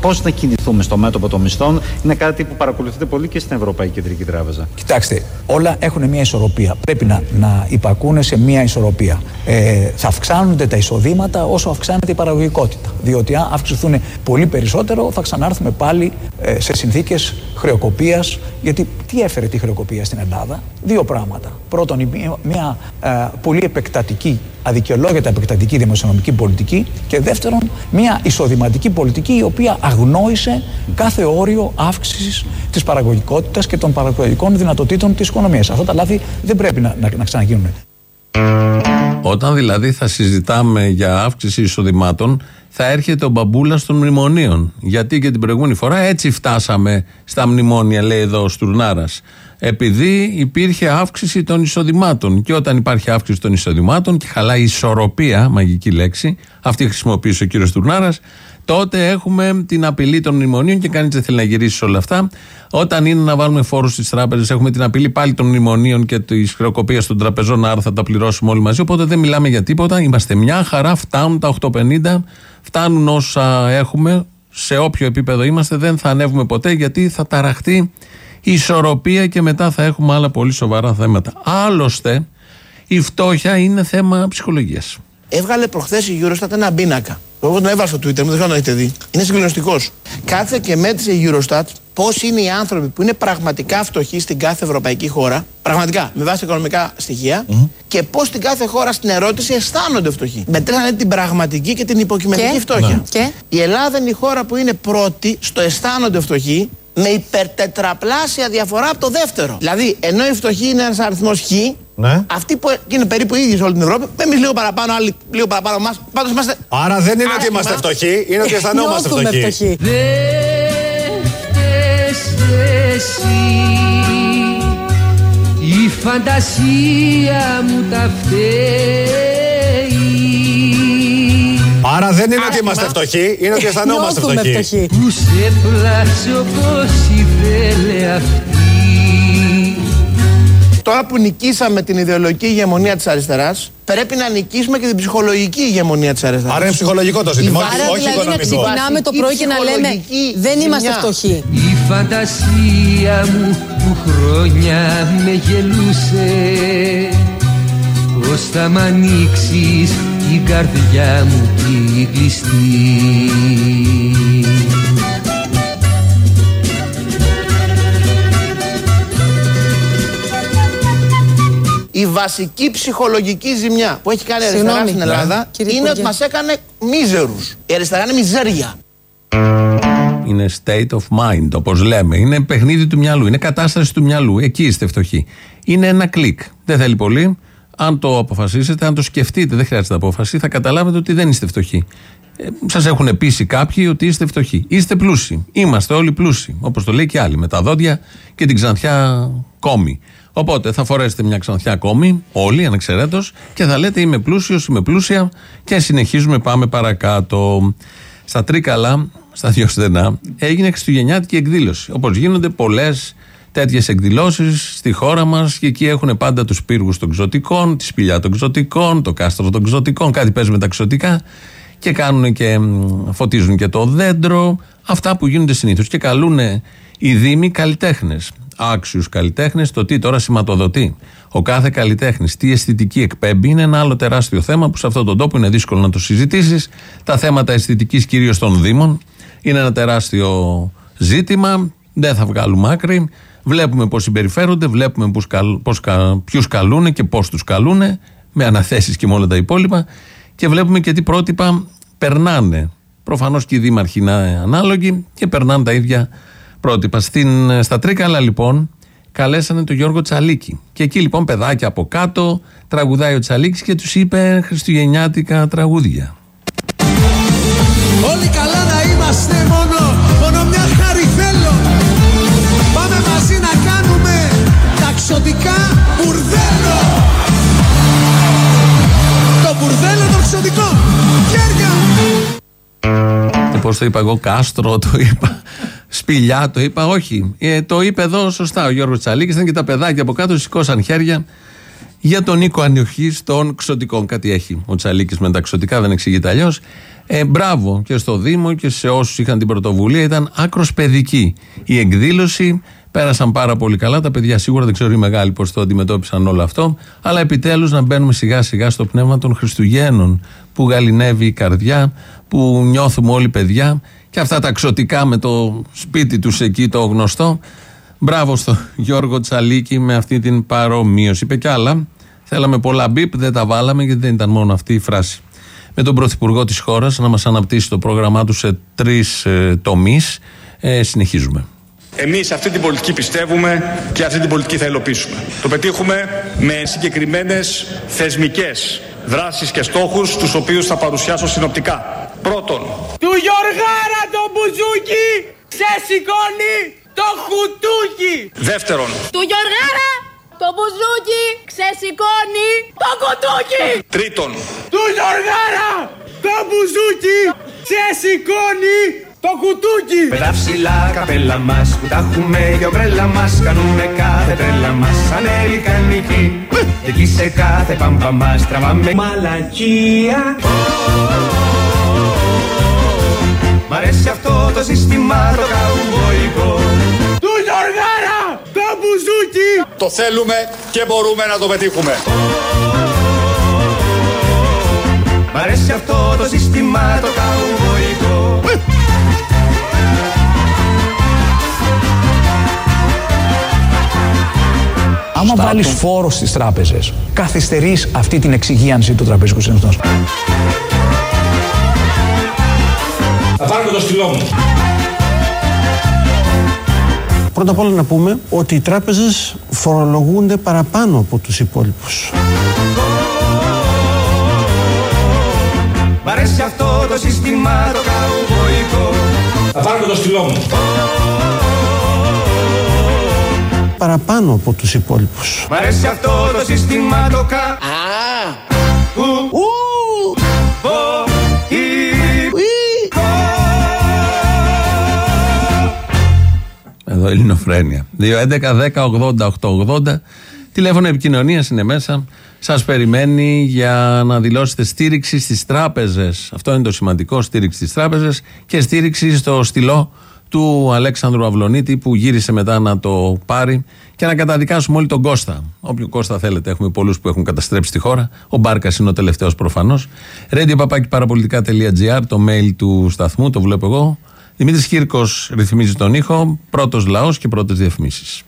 Πώς να κινηθούμε στο μέτωπο των μισθών είναι κάτι που παρακολουθείται πολύ και στην Ευρωπαϊκή Κεντρική Τράπεζα. Κοιτάξτε, όλα έχουν μια ισορροπία. Πρέπει να, να υπακούνε σε μια ισορροπία. Ε, θα αυξάνονται τα εισοδήματα όσο αυξάνεται η παραγωγικότητα. Διότι αν αυξηθούν πολύ περισσότερο, θα ξανάρθουμε πάλι ε, σε συνθήκες χρεοκοπίας. Γιατί τι έφερε τη χρεοκοπία στην Ελλάδα, Δύο πράγματα. Πρώτον, η μία- μια ε, πολύ επεκτατική, αδικαιολόγητα επεκτατική δημοσιονομική πολιτική. Και δεύτερον, μια εισοδηματική πολιτική η οποία αγνόησε κάθε όριο αύξησης της παραγωγικότητας και των παραγωγικών δυνατοτήτων της οικονομίας. Αυτά τα λάθη δεν πρέπει να, να, να ξαναγίνουν. Όταν δηλαδή θα συζητάμε για αύξηση εισοδημάτων, θα έρχεται ο μπαμπούλας των μνημονίων. Γιατί και την προηγούμενη φορά έτσι φτάσαμε στα μνημόνια, λέει εδώ ο Στουρνάρας. Επειδή υπήρχε αύξηση των εισοδημάτων. Και όταν υπάρχει αύξηση των εισοδημάτων και χαλάει η ισορροπία, μαγική λέξη, αυτή χρησιμοποίησε ο κύριος Στουρνάρας, τότε έχουμε την απειλή των μνημονίων και κανείς δεν θέλει να γυρίσει σε όλα αυτά. Όταν είναι να βάλουμε φόρους στις τράπεζες, έχουμε την απειλή πάλι των μνημονίων και της χρεοκοπίας των τραπεζών, άρα θα τα πληρώσουμε όλοι μαζί. Οπότε δεν μιλάμε για τίποτα. Είμαστε μια χαρά, φτάνουν τα 850, φτάνουν όσα έχουμε, σε όποιο επίπεδο είμαστε, δεν θα ανέβουμε ποτέ γιατί θα ταραχτεί η ισορροπία και μετά θα έχουμε άλλα πολύ σοβαρά θέματα. Άλλωστε, η φτώχεια είναι θέμα ψυχολογίας. Έβγαλε προχθές η Eurostat ένα πίνακα. Εγώ τον έβαλα στο Twitter, μου δεν ξέρω αν έχετε δει. Είναι συγκλονιστικός. Κάτσε και μέτρησε η Eurostat πώς είναι οι άνθρωποι που είναι πραγματικά φτωχοί στην κάθε ευρωπαϊκή χώρα. Πραγματικά, με βάση οικονομικά στοιχεία. Και πώς στην κάθε χώρα στην ερώτηση αισθάνονται φτωχοί. Μετρήσανε την πραγματική και την υποκειμενική Και; φτώχεια. Ναι. Και; Η Ελλάδα είναι η χώρα που είναι πρώτη στο αισθάνονται φτωχοί με υπερτετραπλάσια διαφορά από το δεύτερο. Δηλαδή, ενώ η φτωχή είναι ένας αριθμός χ, Ναι. αυτοί που είναι περίπου ίδιοι σε όλη την Ευρώπη, εμείς λίγο παραπάνω, άλλοι λίγο παραπάνω εμά. Πάντως είμαστε. Άρα δεν είναι ότι άσχημα. είμαστε φτωχοί, είναι ότι αισθανόμαστε Νιώθουμε φτωχοί. φτωχοί. Η φαντασία μου τα φταίει Άρα δεν είναι ότι είμαστε φτωχοί, είναι ότι αισθανόμαστε Νιώθουμε φτωχοί. φτωχοί. Που σε πλάσω πως ήθελε αυτή Τώρα που νικήσαμε την ιδεολογική ηγεμονία της αριστεράς, πρέπει να νικήσουμε και την ψυχολογική ηγεμονία της αριστεράς. Άρα είναι ψυχολογικό το ζήτημα, όχι, Άρα όχι δηλαδή να οικονομικό. ξυπνάμε το πρωί και να λέμε ψυχολογική δεν είμαστε ζημιά. φτωχοί. Η φαντασία μου που χρόνια με γελούσε Πως θα μ' ανοίξεις την καρδιά μου την κλειστή Η βασική ψυχολογική ζημιά που έχει κάνει η αριστερά Συγγνώμη. στην Ελλάδα Κύριε είναι Υπουργέ. ότι μας έκανε μίζερους. Η αριστερά είναι μιζέρια. Είναι state of mind, όπως λέμε. Είναι παιχνίδι του μυαλού. Είναι κατάσταση του μυαλού. Εκεί είστε φτωχοί. Είναι ένα κλικ. Δεν θέλει πολύ. Αν το αποφασίσετε, αν το σκεφτείτε, δεν χρειάζεται απόφαση, θα καταλάβετε ότι δεν είστε φτωχοί. Ε, Σας έχουν πείσει κάποιοι ότι είστε φτωχοί. Είστε πλούσιοι. Είμαστε όλοι πλούσιοι. Όπως το λέει και άλλοι. Με τα δόντια και την ξανθιά κόμη. Οπότε θα φορέσετε μια ξανθιά κόμη, όλοι ανεξαιρέτως, και θα λέτε Είμαι πλούσιος, είμαι πλούσια, και συνεχίζουμε, πάμε παρακάτω. Στα Τρίκαλα, στα δύο στενά, έγινε Χριστουγεννιάτικη εκδήλωση. Όπως γίνονται πολλές τέτοιες εκδηλώσεις στη χώρα μας και εκεί έχουν πάντα τους πύργους των ξωτικών, τη σπηλιά των ξωτικών, το κάστρο των ξωτικών, κάτι παίζει με τα ξωτικά και κάνουν και μ, φωτίζουν και το δέντρο. Αυτά που γίνονται συνήθως. Και καλούν οι Δήμοι καλλιτέχνες. Άξιους καλλιτέχνες, το τι τώρα σηματοδοτεί. Ο κάθε καλλιτέχνης, τι αισθητική εκπέμπει, είναι ένα άλλο τεράστιο θέμα που σε αυτόν τον τόπο είναι δύσκολο να το συζητήσεις. Τα θέματα αισθητικής κυρίως των Δήμων είναι ένα τεράστιο ζήτημα. Δεν θα βγάλουμε άκρη. Βλέπουμε πώς συμπεριφέρονται, βλέπουμε πώς καλ, πώς, κα- ποιους καλούν και πώς τους καλούν, με αναθέσεις και με όλα τα υπόλοιπα. Και βλέπουμε και τι πρότυπα περνάνε. Προφανώς και οι δήμαρχοι είναι ανάλογοι και περνάνε τα ίδια πρότυπα. Στην, στα Τρίκαλα λοιπόν καλέσανε τον Γιώργο Τσαλίκη. Και εκεί λοιπόν παιδάκια από κάτω τραγουδάει ο Τσαλίκης και τους είπε χριστουγεννιάτικα τραγούδια. Όλοι καλά να είμαστε μόνο, μόνο μια χάρη θέλω Πάμε μαζί να κάνουμε ταξιωτικά μπουρδέλο Το μπουρδέλο των ξωτικών Χέρια Και πώς το είπα εγώ, κάστρο το είπα, σπηλιά το είπα, όχι. Ε, το είπε εδώ σωστά ο Γιώργος Τσαλίκης. Ήταν και τα παιδάκια από κάτω, σηκώσαν χέρια για τον οίκο ανοχή των ξωτικών. Κάτι έχει ο Τσαλίκης με τα ξωτικά, δεν εξηγείται αλλιώς. Ε, μπράβο και στο Δήμο και σε όσους είχαν την πρωτοβουλία. Ήταν άκρος παιδική η εκδήλωση. Πέρασαν πάρα πολύ καλά. Τα παιδιά σίγουρα δεν ξέρω οι μεγάλοι πώς το αντιμετώπισαν όλο αυτό. Αλλά επιτέλους να μπαίνουμε σιγά σιγά στο πνεύμα των Χριστουγέννων που γαλινεύει η καρδιά, που νιώθουμε όλοι παιδιά. Και αυτά τα ξωτικά με το σπίτι τους εκεί το γνωστό. Μπράβο στο Γιώργο Τσαλίκη με αυτή την παρομοίωση. Είπε κι άλλα. Θέλαμε πολλά μπίπ, δεν τα βάλαμε γιατί δεν ήταν μόνο αυτή η φράση. Με τον Πρωθυπουργό της χώρας να μας αναπτύσσει το πρόγραμμά του σε τρεις ε, τομείς. Ε, συνεχίζουμε. Εμείς σε αυτή την πολιτική πιστεύουμε και αυτή την πολιτική θα υλοποιήσουμε. Το πετύχουμε με συγκεκριμένες θεσμικές δράσεις και στόχους τους οποίους θα παρουσιάσω συνοπτικά. Πρώτον, Του Γιωργάρα το μπουζούκι ξεσηκώνει το χουτούκι. Δεύτερον, Του Γιωργάρα το μπουζούκι ξεσηκώνει το κουτούκι. τρίτον, Του Γιωργάρα το μπουζούκι ξεσηκώνει το κουτούκι. Με τα ψηλά καπέλα μας που τα έχουμε για ομπρέλα μας. Κάνουμε κάθε τρέλα μας σαν ελικανική Και εκεί σε κάθε πάμπα μας τραβάμε μαλακία Μ' αρέσει αυτό το σύστημα το καουμποϊκό Του Γιωργάρα το μπουζούκι το θέλουμε και μπορούμε να το πετύχουμε. Μ' αρέσει αυτό το σύστημα το καουμποϊκό Άμα βάλεις φόρο στις τράπεζες, καθυστερείς αυτή την εξυγίανση του τραπεζικού συστήματο. Θα πάρουμε το στυλό μου. Πρώτα απ' όλα να πούμε ότι οι τράπεζες φορολογούνται παραπάνω από τους υπόλοιπους. Μ' αρέσει αυτό το σύστημα το καουμπόικο Θα πάρω το στυλό μου. Παραπάνω από τους υπόλοιπους. Μ' αρέσει αυτό το σύστημα το κα... Εδώ Ελληνοφρένια. 2.11.10.80.880 Τηλέφωνο επικοινωνίας είναι μέσα. Σας περιμένει για να δηλώσετε στήριξη στις τράπεζες. Αυτό είναι το σημαντικό. Στήριξη στις τράπεζες και στήριξη στο στυλό του Αλέξανδρου Αυλονίτη που γύρισε μετά να το πάρει και να καταδικάσουμε όλοι τον Κώστα. Όποιο Κώστα θέλετε, έχουμε πολλούς που έχουν καταστρέψει τη χώρα. Ο Μπάρκας είναι ο τελευταίος προφανώς. radio το mail του σταθμού, το βλέπω εγώ. Δημήτρης Κύρκος ρυθμίζει τον ήχο. Πρώτος λαός και πρώτες διαφημίσεις.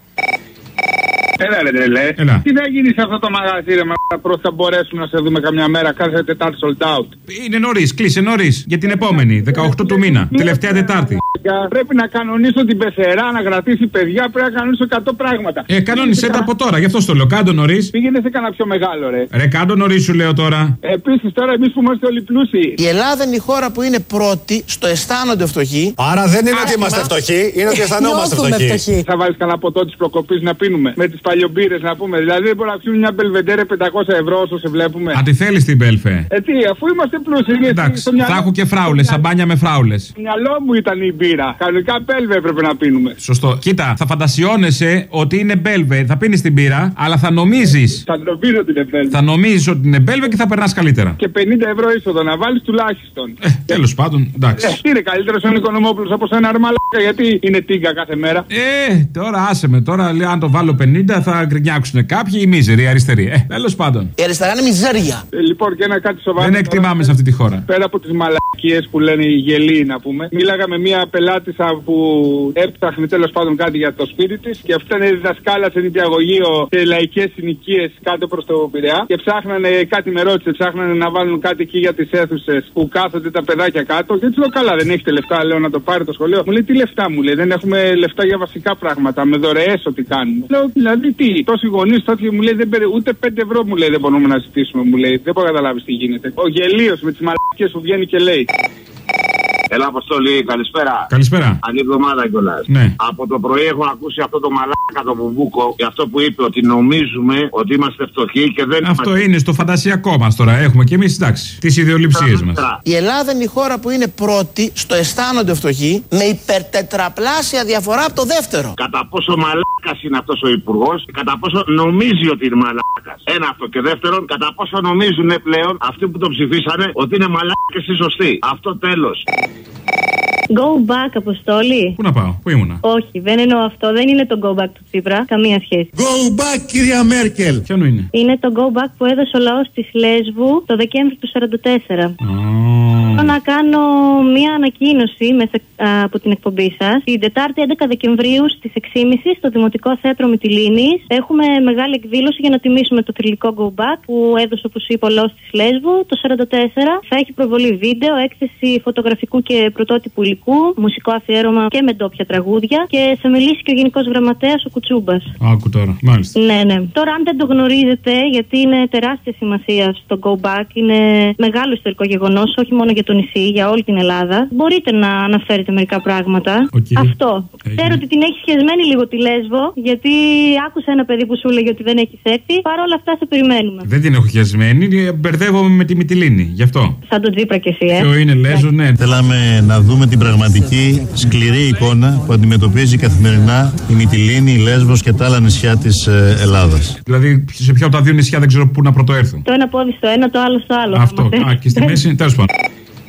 Έλα ρε τρελέ. Έλα. Τι θα γίνει σε αυτό το μαγαζί ρε μα προς θα μπορέσουμε να σε δούμε καμιά μέρα; Κάθε Τετάρτη sold out. Είναι νωρίς, κλείσε νωρίς. Για την επόμενη, 18 του μήνα. Τελευταία Τετάρτη. Πρέπει να κανονίσω την πεθερά, να κρατήσει παιδιά, πρέπει να κανονίσω 100 πράγματα. Ε, κανόνισε τα από τώρα, γι' αυτό στο λέω. Κάντο νωρίς. Πήγαινε σε κανένα πιο μεγάλο ρε. Ρε, κάντο νωρίς σου λέω τώρα. Επίσης τώρα εμείς που είμαστε όλοι πλούσιοι. Η Ελλάδα είναι η χώρα που είναι πρώτη στο αισθάνονται φτωχοί. Άρα δεν είναι ότι είμαστε φτωχοί, είναι ότι αισθανόμαστε φτωχοί. Θα βάλεις κανένα ποτό της προκοπής να πίνουμε με τις παλιομπύρες να πούμε. Δηλαδή δεν μπορούμε να πιούμε μια μπελβεντέρε 500 ευρώ όσο σε βλέπουμε. Αν τη θέλεις την Μπέλφε. Ε, τι, αφού είμαστε πλούσιοι. είναι Εντάξει, στο μυαλό- θα έχω και φράουλες, σαμπάνια με φράουλες. Στο μυαλό μου ήταν η μπύρα. Κανονικά μπέλβε έπρεπε να πίνουμε. Σωστό. Κοίτα, θα φαντασιώνεσαι ότι είναι Μπέλβε, θα πίνεις την πύρα, αλλά θα νομίζει. Θα νομίζω ότι είναι μπέλβε. Θα νομίζεις ότι είναι Μπέλβε και θα περνάς καλύτερα. Και 50 ευρώ είσοδο να βάλεις τουλάχιστον. Τέλος πάντων, εντάξει. Ε, είναι καλύτερο ο Οικονομόπουλο από ένα αρμαλάκα γιατί είναι τίγκα κάθε μέρα. Ε, τώρα άσε με. Τώρα λέει αν το βάλω 50 θα γκρινιάξουν κάποιοι οι μίζεροι, οι αριστεροί. Ε, τέλος πάντων. Η αριστερά είναι μιζέρια. Ε, λοιπόν, και ένα κάτι σοβαρό. Δεν εκτιμάμε σε αυτή τη χώρα. Πέρα από τις μαλακίες που λένε οι γελοί, να πούμε. Μίλαγα με μία πελάτησα που έψαχνε τέλος πάντων κάτι για το σπίτι της και αυτή ήταν διδασκάλα σε νηπιαγωγείο σε λαϊκές συνοικίες κάτω προς το Πειραιά. Και ψάχνανε κάτι με ρώτησε, ψάχνανε να βάλουν κάτι εκεί για τις αίθουσες που κάθονται τα παιδάκια κάτω. Και έτσι λέω καλά, δεν έχετε λεφτά, λέω να το πάρει το σχολείο. Μου λέει τι λεφτά μου λέει, δεν έχουμε λεφτά για βασικά πράγματα, με δωρεές ό,τι κάνουμε. Λέω δηλαδή τι, τόσοι γονείς, τότε μου λέει δεν περι- ούτε 5 ευρώ μου λέει δεν μπορούμε να ζητήσουμε, μου λέει. Δεν μπορώ να καταλάβεις τι γίνεται. Ο γελίος με τις μαλακίε που βγαίνει και λέει. Έλα, Αποστολή, καλησπέρα. Καλησπέρα. Καλή εβδομάδα κιόλα. Ναι. Από το πρωί έχω ακούσει αυτό το μαλάκα το βουβούκο και αυτό που είπε ότι νομίζουμε ότι είμαστε φτωχοί και δεν Αυτό είμαστε. είναι στο φαντασιακό μας τώρα. Έχουμε και εμείς εντάξει τις ιδεολειψίες μας. Η Ελλάδα είναι η χώρα που είναι πρώτη στο αισθάνονται φτωχοί με υπερτετραπλάσια διαφορά από το δεύτερο. Κατά πόσο μαλάκας είναι αυτός ο υπουργός, κατά πόσο νομίζει ότι είναι μαλάκας. Ένα αυτό. Και δεύτερον, κατά πόσο νομίζουν πλέον αυτοί που τον ψηφίσανε ότι είναι μαλάκα οι σωστοί. Αυτό τέλος. Go back, Αποστόλη. Πού να πάω, πού ήμουνα; Όχι, δεν εννοώ αυτό. Δεν είναι το go back του Τσίπρα. Καμία σχέση. Go back, κυρία Μέρκελ. Ποιο είναι; Είναι το go back που έδωσε ο λαός της Λέσβου το Δεκέμβρη του 1944. Θέλω να κάνω μία ανακοίνωση μέσα α, από την εκπομπή σας. Την Τετάρτη 11 Δεκεμβρίου στις 6.30 στο Δημοτικό Θέατρο Μυτιλίνης έχουμε μεγάλη εκδήλωση για να τιμήσουμε το θρηλυκό go back που έδωσε, όπως είπα, ο λαό της Λέσβου το 1944. Θα έχει προβολή βίντεο, έκθεση φωτογραφικού και πρωτότυπου υλικού, μουσικό αφιέρωμα και με ντόπια τραγούδια και θα μιλήσει και ο Γενικός Γραμματέας ο Κουτσούμπας. Άκου τώρα, μάλιστα. Ναι, ναι. Τώρα, αν δεν το γνωρίζετε, γιατί είναι τεράστια σημασία στο Go Back, είναι μεγάλο ιστορικό γεγονός, όχι μόνο για το νησί, για όλη την Ελλάδα. Μπορείτε να αναφέρετε μερικά πράγματα. Αυτό. Ξέρω ότι την έχει σχεσμένη λίγο τη Λέσβο, γιατί άκουσα ένα παιδί που σου έλεγε ότι δεν έχει έρθει. Παρ' όλα αυτά, σε περιμένουμε. Δεν την έχω χιασμένη, ε, μπερδεύομαι με τη Μυτιλίνη. Γι' αυτό. Σαν τον Τζίπρα κι εσύ, ε. Ποιο είναι Λέζο, ναι. Θέλαμε να δούμε την πραγματική σκληρή εικόνα που αντιμετωπίζει καθημερινά η Μυτιλίνη, η Λέσβος και τα άλλα νησιά της ε, Ελλάδας. Δηλαδή, σε ποιο από τα δύο νησιά δεν ξέρω πού να πρωτοέρθω. Το ένα πόδι στο ένα, το άλλο στο άλλο. Αυτό. άμα θέλεις. Α, και στη μέση, τέλος πάντων.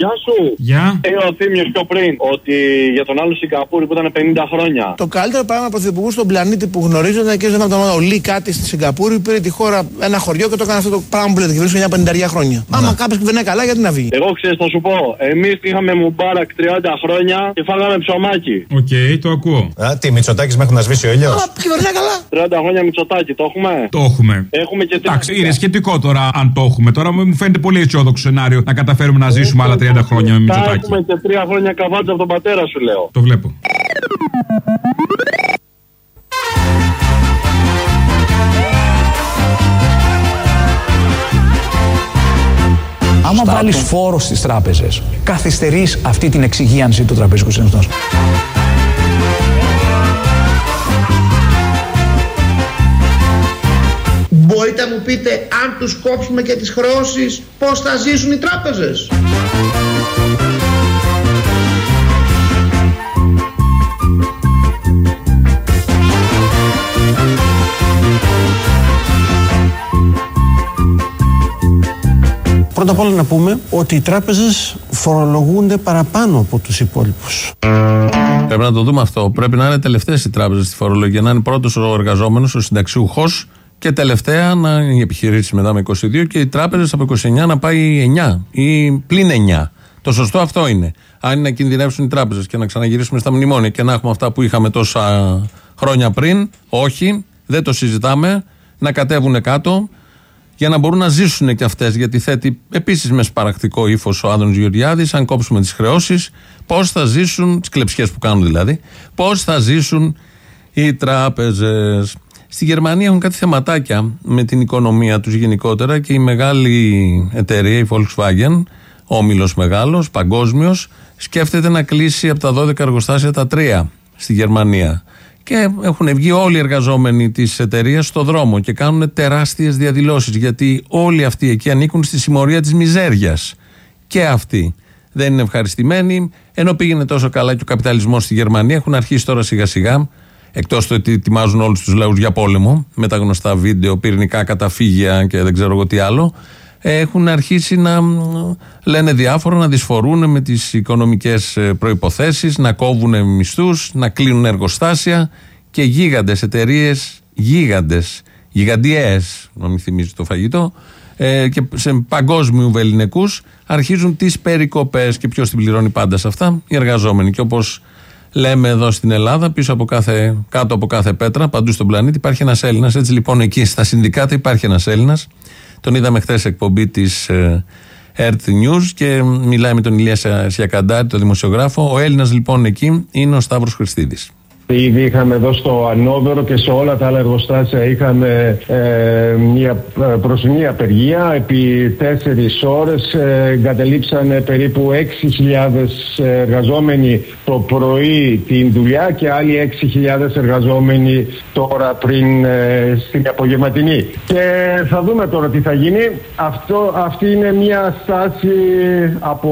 Γεια σου. Γεια. Είπε ο Θήμιος πιο πριν ότι για τον άλλο Σιγκαπούρη που ήταν 50 χρόνια. Το καλύτερο πράγμα πρωθυπουργούς στον πλανήτη που γνωρίζω ήταν και ο Ζανατονό. Ο Λί κάτι στη Σιγκαπούρη πήρε τη χώρα ένα χωριό και το έκανε αυτό το πράγμα που λέτε και βρίσκεται μια πενταριά χρόνια. Άμα κάποιος κυβερνάει καλά, γιατί να βγει; Εγώ ξέρεις, θα σου πω. Εμείς είχαμε Μουμπάρακ 30 χρόνια και φάγαμε ψωμάκι. Οκ, το ακούω. Α, τι, Μητσοτάκης μέχρι να σβήσει ο ήλιος; Κυβερνάει καλά. 30 χρόνια Μητσοτάκη, το έχουμε; Το έχουμε. Έχουμε και Εντάξει, είναι σχετικό τώρα αν το έχουμε. Τώρα μου φαίνεται πολύ αισιόδοξο σενάριο να καταφέρουμε να ζήσουμε άλλα 30 30 χρόνια με Έχουμε και 3 χρόνια καβάτζα από τον πατέρα σου, λέω. Το βλέπω. Άμα βάλεις φόρο στις τράπεζες, καθυστερείς αυτή την εξυγίανση του τραπεζικού συστήματο. Μπορείτε να μου πείτε αν τους κόψουμε και τις χρεώσεις πώς θα ζήσουν οι τράπεζες; Πρώτα απ' όλα να πούμε ότι οι τράπεζες φορολογούνται παραπάνω από τους υπόλοιπους. Πρέπει να το δούμε αυτό. Πρέπει να είναι τελευταίες οι τράπεζες στη φορολογία. Να είναι πρώτος ο εργαζόμενος, ο συνταξιούχος και τελευταία να είναι οι επιχειρήσει μετά με 22 και οι τράπεζες από 29 να πάει 9 ή πλην 9. Το σωστό αυτό είναι. Αν είναι να κινδυνεύσουν οι τράπεζες και να ξαναγυρίσουμε στα μνημόνια και να έχουμε αυτά που είχαμε τόσα χρόνια πριν, όχι, δεν το συζητάμε. Να κατέβουν κάτω για να μπορούν να ζήσουν και αυτές. Γιατί θέτει επίσης μες σπαρακτικό ύφος ο Άδωνος Γεωργιάδης, αν κόψουμε τις χρεώσεις, πώς θα ζήσουν, τις κλεψιές που κάνουν δηλαδή, πώς θα ζήσουν οι τράπεζες. Στη Γερμανία έχουν κάτι θεματάκια με την οικονομία τους γενικότερα και η μεγάλη εταιρεία, η Volkswagen, όμιλος μεγάλος, παγκόσμιος, σκέφτεται να κλείσει από τα 12 εργοστάσια τα τρία στη Γερμανία. Και έχουν βγει όλοι οι εργαζόμενοι της εταιρείας στο δρόμο και κάνουν τεράστιες διαδηλώσεις. Γιατί όλοι αυτοί εκεί ανήκουν στη συμμορία της μιζέριας. Και αυτοί δεν είναι ευχαριστημένοι. Ενώ πήγαινε τόσο καλά και ο καπιταλισμός στη Γερμανία, έχουν αρχίσει τώρα σιγά σιγά, εκτός το ότι ετοιμάζουν όλους τους λαούς για πόλεμο, με τα γνωστά βίντεο, πυρηνικά καταφύγια και δεν ξέρω εγώ τι άλλο, έχουν αρχίσει να μ, λένε διάφορα, να δυσφορούν με τις οικονομικές ε, προϋποθέσεις, να κόβουν μισθούς, να κλείνουν εργοστάσια και γίγαντες εταιρείες, γίγαντες, γιγαντιές, να μην θυμίζει το φαγητό, ε, και σε παγκόσμιους βεληνικούς αρχίζουν τις περικοπές και ποιος την πληρώνει πάντα σε αυτά, οι εργαζόμενοι. Και όπως λέμε εδώ στην Ελλάδα, πίσω από κάθε, κάτω από κάθε πέτρα, παντού στον πλανήτη υπάρχει ένας Έλληνας. Έτσι λοιπόν εκεί στα συνδικάτα υπάρχει ένας Έλληνας τον είδαμε χθες εκπομπή της Earth News και μιλάει με τον Ηλίας Σιακαντάρη, τον δημοσιογράφο. Ο Έλληνας λοιπόν εκεί είναι ο Σταύρος Χριστίδης. Ήδη είχαμε εδώ στο Ανόβερο και σε όλα τα άλλα εργοστάσια είχαμε ε, μια προσωρινή απεργία. Επί τέσσερις ώρες ε, εγκατελείψανε περίπου 6.000 εργαζόμενοι το πρωί την δουλειά και άλλοι 6.000 εργαζόμενοι τώρα πριν ε, στην απογευματινή. Και θα δούμε τώρα τι θα γίνει. Αυτό, αυτή είναι μια στάση από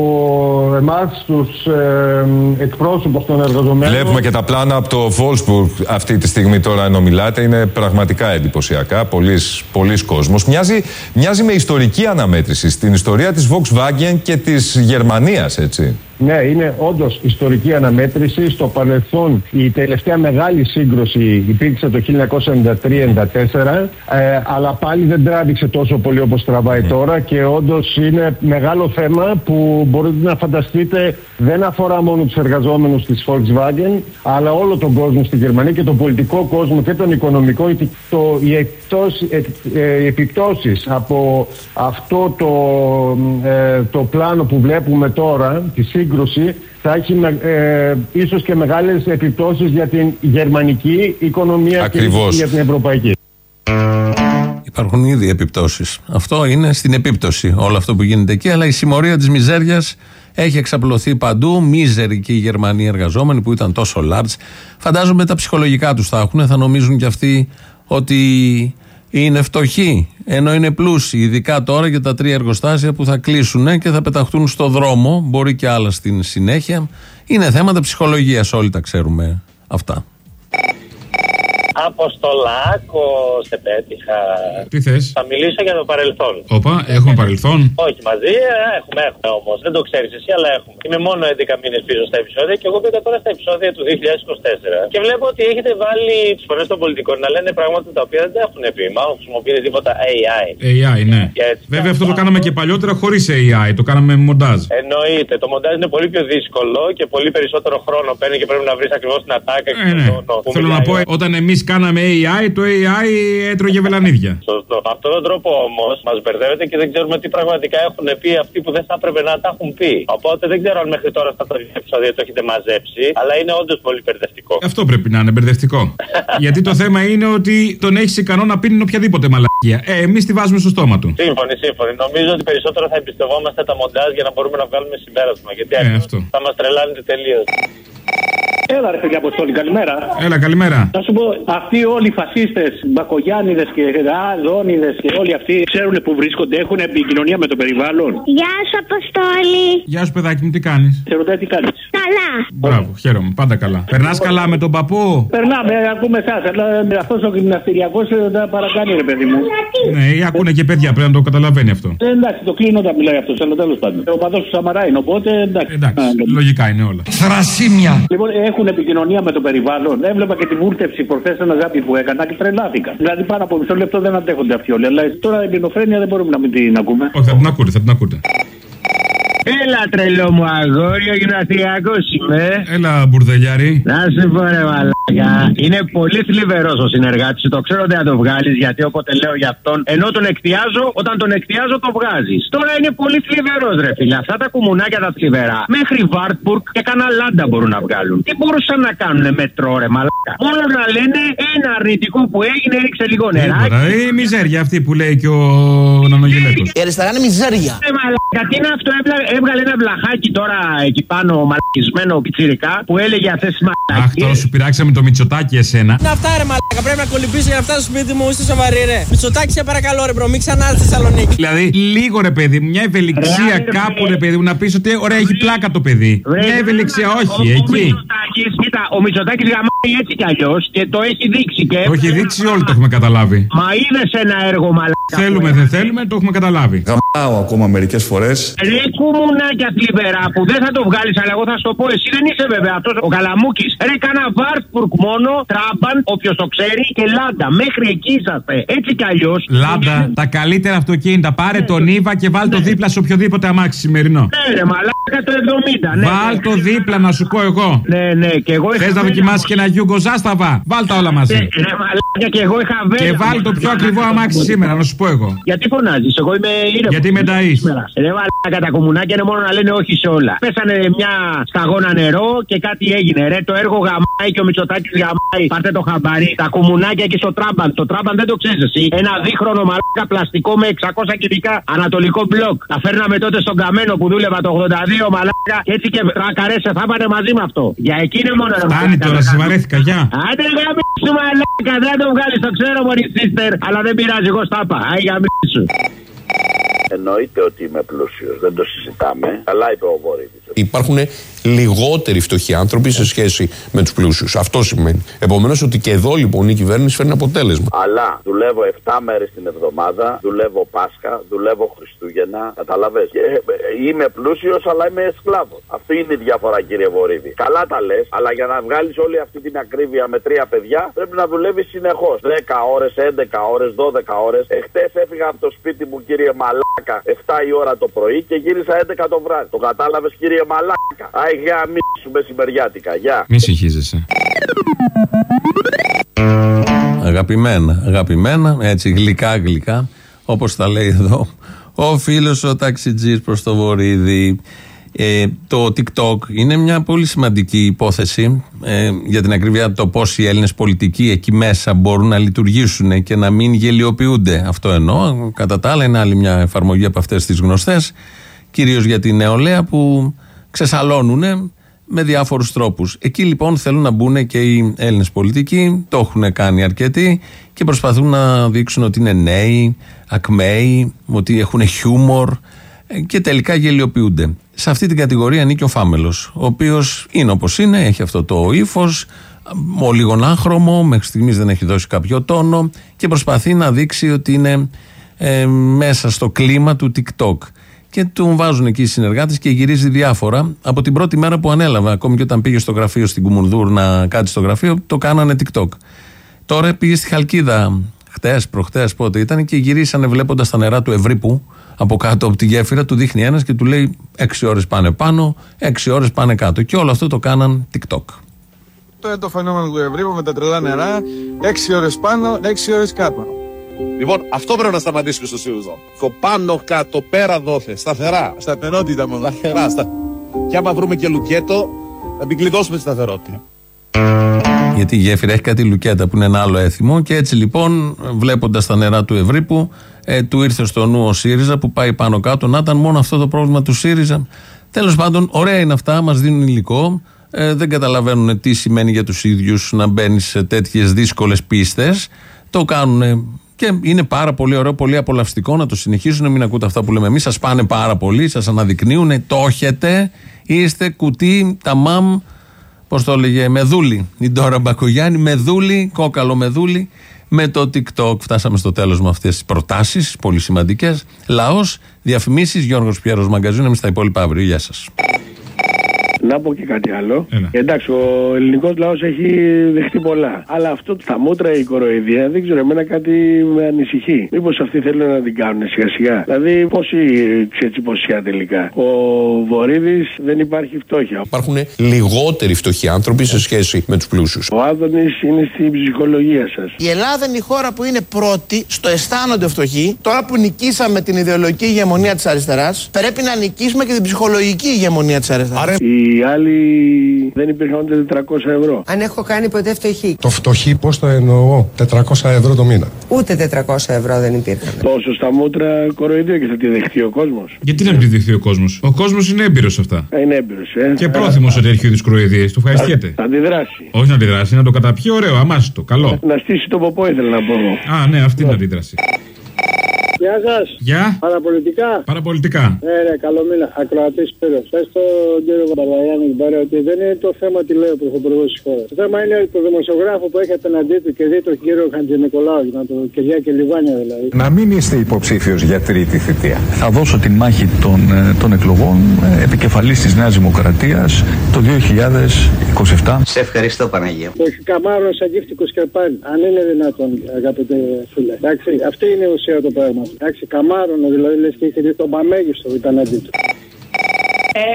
εμάς τους ε, εκπρόσωπους των εργαζομένων. Βλέπουμε και τα πλάνα από το Wolfsburg αυτή τη στιγμή τώρα ενώ μιλάτε είναι πραγματικά εντυπωσιακά. Πολλοί πολλής κόσμος. Μοιάζει, μοιάζει με ιστορική αναμέτρηση στην ιστορία της Volkswagen και της Γερμανίας, έτσι. Ναι, είναι όντως ιστορική αναμέτρηση. Στο παρελθόν η τελευταία μεγάλη σύγκρουση υπήρξε το 1993-1994, ε, αλλά πάλι δεν τράβηξε τόσο πολύ όπως τραβάει τώρα και όντως είναι μεγάλο θέμα που μπορείτε να φανταστείτε δεν αφορά μόνο τους εργαζόμενους της Volkswagen, αλλά όλο τον κόσμο στη Γερμανία και τον πολιτικό κόσμο και τον οικονομικό, το, οι, εκτός, ε, ε, οι επιπτώσεις από αυτό το, ε, το πλάνο που βλέπουμε τώρα, τη σύγκρουση, θα έχει ε, ίσως και μεγάλες επιπτώσεις για την γερμανική οικονομία Ακριβώς. και για την ευρωπαϊκή. Υπάρχουν ήδη επιπτώσεις. Αυτό είναι στην επίπτωση όλο αυτό που γίνεται εκεί. Αλλά η συμμορία της μιζέριας έχει εξαπλωθεί παντού. Μίζεροι και οι Γερμανοί εργαζόμενοι που ήταν τόσο large. Φαντάζομαι τα ψυχολογικά τους θα έχουν. Θα νομίζουν κι αυτοί ότι είναι φτωχοί. Ενώ είναι πλούσιοι. Ειδικά τώρα για τα τρία εργοστάσια που θα κλείσουν και θα πεταχτούν στο δρόμο. Μπορεί και άλλα στην συνέχεια. Είναι θέματα ψυχολογίας. Όλοι τα ξέρουμε αυτά. Αποστολάκο, σε πέτυχα. Τι θες; Θα μιλήσω για το παρελθόν. Όπα, έχουμε παρελθόν. Όχι μαζί, ε, έχουμε, έχουμε όμως. Δεν το ξέρεις εσύ, αλλά έχουμε. Είμαι μόνο 11 μήνες πίσω στα επεισόδια και εγώ μπήκα τώρα στα επεισόδια του 2024. Και βλέπω ότι έχετε βάλει τις φωνέ των πολιτικών να λένε πράγματα τα οποία δεν έχουν πει. Μάλλον χρησιμοποιείτε τίποτα AI. AI, ναι. Και έτσι. Βέβαια αυτό το κάναμε και παλιότερα χωρίς AI. Το κάναμε με μοντάζ. Εννοείται. Το μοντάζ είναι πολύ πιο δύσκολο και πολύ περισσότερο χρόνο παίρνει και πρέπει να βρεις ακριβώς την ατάκα και Ε, τον ναι. τόνο που Θέλω να μιλάει πω, ο- όταν εμείς κάναμε AI, το AI έτρωγε βελανίδια. Σωστό. Με αυτόν τον τρόπο όμως μας μπερδεύεται και δεν ξέρουμε τι πραγματικά έχουν πει αυτοί που δεν θα έπρεπε να τα έχουν πει. Οπότε δεν ξέρω αν μέχρι τώρα στα τα δύο επεισόδια το έχετε μαζέψει, αλλά είναι όντως πολύ μπερδευτικό. Αυτό πρέπει να είναι μπερδευτικό. Γιατί το θέμα είναι ότι τον έχεις ικανό να πίνει οποιαδήποτε μαλακία. Ε, εμείς τη βάζουμε στο στόμα του. Σύμφωνοι, σύμφωνοι. Νομίζω ότι περισσότερο θα εμπιστευόμαστε τα μοντάζ για να μπορούμε να βγάλουμε συμπέρασμα. Γιατί Ε, αλλιώς αυτό. θα μας τρελάνετε τελείως. Έλα, ρε παιδιά Αποστόλη, καλημέρα. Έλα, καλημέρα. Να σου πω, αυτοί όλοι οι φασίστες, Μπακογιάννηδες και Άδωνιδε και όλοι αυτοί ξέρουν που βρίσκονται, έχουν επικοινωνία με το περιβάλλον; Γεια σου, Αποστόλη. Γεια σου, παιδάκι μου, τι κάνεις; Σε ρωτάει τι κάνεις. Καλά. Μπράβο, χαίρομαι, πάντα καλά. Περνάς καλά με τον παππού; Περνάμε, ακούμε εσάς, αλλά αυτός ο γυμναστηριακός τα παρακάνει, ρε παιδί μου. Ναι, ή ακούνε και παιδιά, πρέπει να το καταλαβαίνει αυτό. Ε, εντάξει, το κλείνω όταν μιλάει αυτός, αλλά τέλος πάντων. Ο παδός του Σαμαρά είναι, οπότε εντάξει. Εντάξει, λογικά είναι όλα. Θρασίμια. Λοιπόν, έχουν επικοινωνία με το περιβάλλον. Έβλεπα και τη βούρτευση προχθές ένα ζάπι που έκανα και τρελάθηκα. Δηλαδή πάνω από μισό λεπτό δεν αντέχονται αυτοί όλοι. Αλλά τώρα η ελληνοφρένεια δεν μπορούμε να μην την ακούμε. Όχι, θα την ακούτε, θα την ακούτε. Έλα τρελό μου αγόρι, ο γυμναστηριακό είμαι. Έλα, μπουρδελιάρη. Να σε πω ρε μαλάκα. Είναι πολύ θλιβερός ο συνεργάτης σου. Το ξέρω ότι θα το βγάλεις γιατί όποτε λέω για αυτόν. Ενώ τον εκτιάζω, όταν τον εκτιάζω το βγάζεις. Τώρα είναι πολύ θλιβερός ρε φίλε. Αυτά τα κουμουνάκια τα θλιβερά. Μέχρι Βάρτμπουργκ και κανένα λάντα μπορούν να βγάλουν. Τι μπορούσαν να κάνουν μετρό ρε μαλάκα. Μόνο να λένε ένα αρνητικό που έγινε έριξε λίγο νεράκι. Τίποτα. Η μιζέρια αυτή που λέει και ο Νανογιλέτο. Η αριστερά είναι μιζέρια. Ε, μαλάκα, τι είναι αυτό, Έβγαλε- έβγαλε ένα βλαχάκι τώρα εκεί πάνω, μαλακισμένο πιτσιρικά, που έλεγε αυτές τις Αχ, μαλακίες. τώρα σου πειράξαμε το Μητσοτάκη εσένα. Να αυτά ρε μαλάκα, πρέπει να κολυμπήσω για να φτάσω στο σπίτι μου, είστε σοβαροί ρε. Μητσοτάκη σε παρακαλώ ρε bro, μην ξαναέρθεις στη Θεσσαλονίκη. Δηλαδή, λίγο ρε παιδί μου, μια ευελιξία Ρε, ρε, κάπου ρε. ρε παιδί μου να πεις ότι ωραία έχει πλάκα το παιδί. Μια ευελιξία, όχι, Ο εκεί. Μητσοτάκης, κοίτα, ο Μητσοτάκης γαμάει έτσι κι αλλιώς και το έχει δείξει και. Το έχει δείξει όλοι το έχουμε καταλάβει. Μα είδε ένα έργο μαλάκα. Θέλουμε, δεν θέλουμε, το έχουμε καταλάβει. Γαμάω ακόμα μερικές φορές. Ρε κουμουνάκια θλιβερά που δεν θα το βγάλεις, αλλά εγώ θα σου το πω. Εσύ δεν είσαι βέβαια αυτός ο Καλαμούκης. Ρε κάνα Βάρτμπουργκ μόνο, Τράμπαντ, όποιος το ξέρει και Λάντα. Μέχρι εκεί είσαστε. Έτσι κι αλλιώς. Λάντα, τα καλύτερα αυτοκίνητα. Πάρε το Νίβα και βάλ το δίπλα σε οποιοδήποτε αμάξι σημερινό. Ναι, ρε μαλάκα το 70. Ναι, Βάλ ναι. το δίπλα να σου πω εγώ. Ναι, ναι, και εγώ είχα Θες να βέλα δοκιμάσεις μου. και ένα Γιούγκο Ζάσταβα; Βάλ τα όλα μαζί. Ναι, Ρε μαλάκα και εγώ είχα βέλα. Και βάλ μου. το πιο ακριβό αμάξι σήμερα, να σου πω εγώ. Γιατί φωνάζεις, εγώ είμαι ήρεμος. Γιατί με τα είς. Ρε μαλάκα τα κομμουνάκια είναι μόνο να λένε όχι σε όλα. Πέσανε μια σταγόνα νερό και κάτι έγινε. Ρε το έργο γαμάει και ο Μητσοτάκης γαμάει. Πάρτε το χαμπάρι. Τα κομμουνάκια και στο τράμπαν. Το τράμπαν δεν το ξέρεις εσύ. Ένα δίχρονο μαλάκα πλαστικό με 600 κυβικά ανατολικό μπλοκ. Τα φέρναμε τότε στον καμένο που δούλευα το 82 μαλάκα. Και έτσι και τρακαρέ θα πάνε μαζί με αυτό. Για εκεί είναι μόνο ρε Φτάνει μαλάκα, τώρα, να κάνουμε. συμμαρέθηκα, γεια. Άντε γαμίσου μαλάκα, δεν το βγάλεις, το ξέρω μωρή sister, αλλά δεν πειράζει, εγώ στα είπα. Άι γαμίσου. Εννοείται ότι είμαι πλούσιος, δεν το συζητάμε. Καλά είπε ο Βορύδης. Υπάρχουν λιγότεροι φτωχοί άνθρωποι σε σχέση με τους πλούσιους. Αυτό σημαίνει. Επομένως ότι και εδώ λοιπόν η κυβέρνηση φέρνει αποτέλεσμα. Αλλά δουλεύω 7 μέρες την εβδομάδα, δουλεύω Πάσχα, δουλεύω Χριστούγεννα. Καταλαβέ. Και ε, είμαι πλούσιος, αλλά είμαι σκλάβος. Αυτή είναι η διαφορά, κύριε Βορύδη. Καλά τα λες, αλλά για να βγάλεις όλη αυτή την ακρίβεια με τρία παιδιά πρέπει να δουλεύεις συνεχώς. 10 ώρες, 11 ώρες, 12 ώρες. Εχθέ έφυγα από το σπίτι μου, κύριε Μαλάκα, 7 η ώρα το πρωί και γύρισα 11 το βράδυ. Το κατάλαβες, κύριε Μαλάκα. Άι, γαμίσου μεσημεριάτικα. Γεια. Μη συγχύζεσαι. Αγαπημένα, αγαπημένα, έτσι γλυκά γλυκά, όπως τα λέει εδώ ο φίλος ο ταξιτζής προς το βορίδι. Ε, το TikTok είναι μια πολύ σημαντική υπόθεση ε, για την ακρίβεια το πώς οι Έλληνες πολιτικοί εκεί μέσα μπορούν να λειτουργήσουν και να μην γελιοποιούνται. Αυτό εννοώ. Κατά τα άλλα είναι άλλη μια εφαρμογή από αυτές τις γνωστές κυρίως για την νεολαία που ξεσαλώνουν με διάφορους τρόπους. Εκεί λοιπόν θέλουν να μπουν και οι Έλληνες πολιτικοί, το έχουν κάνει αρκετοί και προσπαθούν να δείξουν ότι είναι νέοι, ακμαίοι, ότι έχουν χιούμορ ε, και τελικά γελιοποιούνται. Σε αυτή την κατηγορία ανήκει ο Φάμελος, ο οποίος είναι όπως είναι, έχει αυτό το ύφος, ο λίγο άχρωμο, μέχρι στιγμής δεν έχει δώσει κάποιο τόνο και προσπαθεί να δείξει ότι είναι ε, μέσα στο κλίμα του TikTok. Και του βάζουν εκεί οι συνεργάτες και γυρίζει διάφορα. Από την πρώτη μέρα που ανέλαβε, ακόμη και όταν πήγε στο γραφείο στην Κουμουνδούρ να κάτσει στο γραφείο, το κάνανε TikTok. Τώρα πήγε στη Χαλκίδα, χτες, προχτές, πότε ήταν, και γυρίσανε βλέποντας τα νερά του Ευρύπου από κάτω από τη γέφυρα. Του δείχνει ένας και του λέει: Έξι ώρες πάνε πάνω, έξι ώρες πάνε κάτω. Και όλο αυτό το κάναν TikTok. Αυτό είναι το φαινόμενο του Ευρύπου με τα τρελά νερά. 6 ώρες πάνω, 6 ώρες κάτω. Λοιπόν, αυτό πρέπει να σταματήσουμε στο ΣΥΡΙΖΑ. Το πάνω, κάτω, πέρα, δόθε. Σταθερά. Σταθερότητα μόνο. Σταθερά. Στα... Και άμα βρούμε και λουκέτο, να μην κλειδώσουμε τη σταθερότητα. Γιατί η γέφυρα έχει κάτι λουκέτα που είναι ένα άλλο έθιμο. Και έτσι λοιπόν, βλέποντας τα νερά του Ευρύπου, ε, του ήρθε στο νου ο ΣΥΡΙΖΑ που πάει πάνω κάτω. Να ήταν μόνο αυτό το πρόβλημα του ΣΥΡΙΖΑ. Τέλος πάντων, ωραία είναι αυτά, μας δίνουν υλικό. Ε, δεν καταλαβαίνουν τι σημαίνει για τους ίδιους να μπαίνει σε τέτοιες δύσκολες πίστες. Το κάνουν και είναι πάρα πολύ ωραίο, πολύ απολαυστικό να το συνεχίσουν. Μην ακούτε αυτά που λέμε εμείς. Σας πάνε πάρα πολύ, σας αναδεικνύουν. Το έχετε. Είστε κουτί, τα μαμ, πώς το έλεγε, μεδούλη. Η Ντόρα Μπακογιάννη, μεδούλη, κόκαλο μεδούλη. Με το TikTok φτάσαμε στο τέλος με αυτές τις προτάσεις, πολύ σημαντικές. Λαός, διαφημίσεις, Γιώργος Πιέρος Μαγκαζίνο. Εμείς τα υπόλοιπα αύριο. Γεια σας. Να πω και κάτι άλλο. Εντάξει, ο ελληνικός λαός έχει δεχτεί πολλά. Αλλά αυτό τα μούτρα, η κοροϊδία, δεν ξέρω, εμένα κάτι με ανησυχεί. Μήπως αυτοί θέλουν να την κάνουν σιγά σιγά. Δηλαδή, πόσοι ξετσιποσιά τελικά. Ο Βορύδης δεν υπάρχει φτώχεια. Υπάρχουν λιγότεροι φτωχοί άνθρωποι σε σχέση με τους πλούσιους. Ο Άδωνης είναι στην ψυχολογία σας. Η Ελλάδα είναι η χώρα που είναι πρώτη στο αισθάνονται φτωχοί. Τώρα που νικήσαμε την ιδεολογική ηγεμονία της αριστεράς, πρέπει να νικήσουμε και την ψυχολογική ηγεμονία της αριστεράς. Οι άλλοι δεν υπήρχαν ούτε 400 ευρώ. Αν έχω κάνει ποτέ φτωχή. Το φτωχή πώς το εννοώ, 400 ευρώ το μήνα. Ούτε 400 ευρώ δεν υπήρχαν. Τόσο στα μούτρα κοροϊδία και θα τη δεχτεί ο κόσμος. Γιατί να μην τη δεχτεί ο κόσμος; Ο κόσμος είναι έμπειρος σε αυτά. Είναι έμπειρος, ε. Και πρόθυμος σε τέτοιου είδου κροϊδίε. Του ευχαριστιέται. Θα αντιδράσει. Όχι να αντιδράσει, να το καταπιεί ωραίο, αμάστο, καλό. Να στήσει το ποπό ήθελα να πω εγώ. Α, ναι, αυτή είναι η αντίδραση. Γεια σας. Γεια. Παραπολιτικά. Παραπολιτικά. Ε, ναι, καλό μήνα. Ακροατής πέρα. Πε στον κύριο Παπαδαγιάννη πέρα ότι δεν είναι το θέμα τι λέει ο Πρωθυπουργός της χώρας. Το θέμα είναι το δημοσιογράφο που έχει απέναντί του και δει τον κύριο Χαντζηνικολάου, να το Κυριάκη Λιβάνια δηλαδή. Να μην είστε υποψήφιος για τρίτη θητεία. Θα δώσω τη μάχη των, ε, των εκλογών ε, επικεφαλής της Νέας Δημοκρατίας το 2027. Σε ευχαριστώ Παναγία. Το έχει καμάρο αγγίφτικος και πάλι. Αν είναι δυνατόν, αγαπητέ φίλε. Εντάξει, αυτή είναι η ουσία το πράγμα. Εντάξει, καμάρωνε δηλαδή, λες και είχε δει τον Παμέγιστο ήταν αντί του.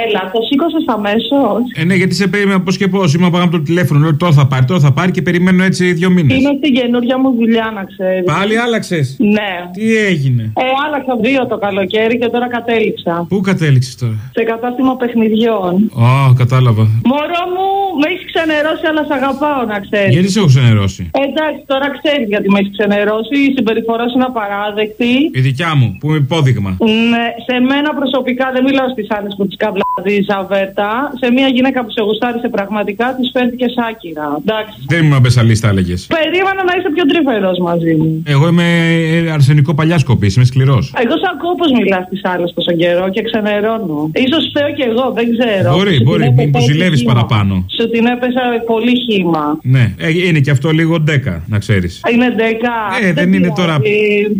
Έλα, το σήκωσες αμέσως. Ε, ναι, γιατί σε περίμενα πώ και πώς. Είμαι από το τηλέφωνο. Λέω τώρα θα πάρει, τώρα θα πάρει και περιμένω έτσι δύο μήνες. Είμαι στην καινούργια μου δουλειά, να ξέρεις. Πάλι άλλαξες; Ναι. Τι έγινε; Ε, άλλαξα δύο το καλοκαίρι και τώρα κατέληξα. Πού κατέληξες τώρα; Σε κατάστημα παιχνιδιών. Α, κατάλαβα. Μωρό μου, με έχεις ξενερώσει, αλλά σε αγαπάω, να ξέρεις. Γιατί σε έχω ξενερώσει; Εντάξει, τώρα ξέρεις γιατί με έχεις ξενερώσει. Η συμπεριφορά σου είναι απαράδεκτη. Η δικιά μου, που είμαι υπόδειγμα. Ναι, σε μένα προσωπικά δεν μιλάω στις άλλες που τις καβλαδεί αβέρτα. Σε μια γυναίκα που σε γουστάρισε πραγματικά της φέρθηκε άκυρα. Εντάξει. Δεν ήμουν αμπεσαλή, τα έλεγες. Περίμενα να είσαι πιο τρυφερός μαζί μου. Εγώ είμαι ε, αρσενικό παλιά σκοπής, είμαι σκληρός. Εγώ σ' ακούω πώ μιλάς στι άλλες τόσο καιρό και ξενερώνω. σω φταίω κι εγώ, δεν ξέρω. Μπορεί, Σου μπορεί, την έπεσε μήπω έτσι ζηλεύεις χύμα. παραπάνω. Σου την έπεσα πολύ χύμα. Ναι, ε, είναι και αυτό λίγο ντέκα, να ξέρεις. Είναι ντέκα. Ε, δεν είναι τώρα-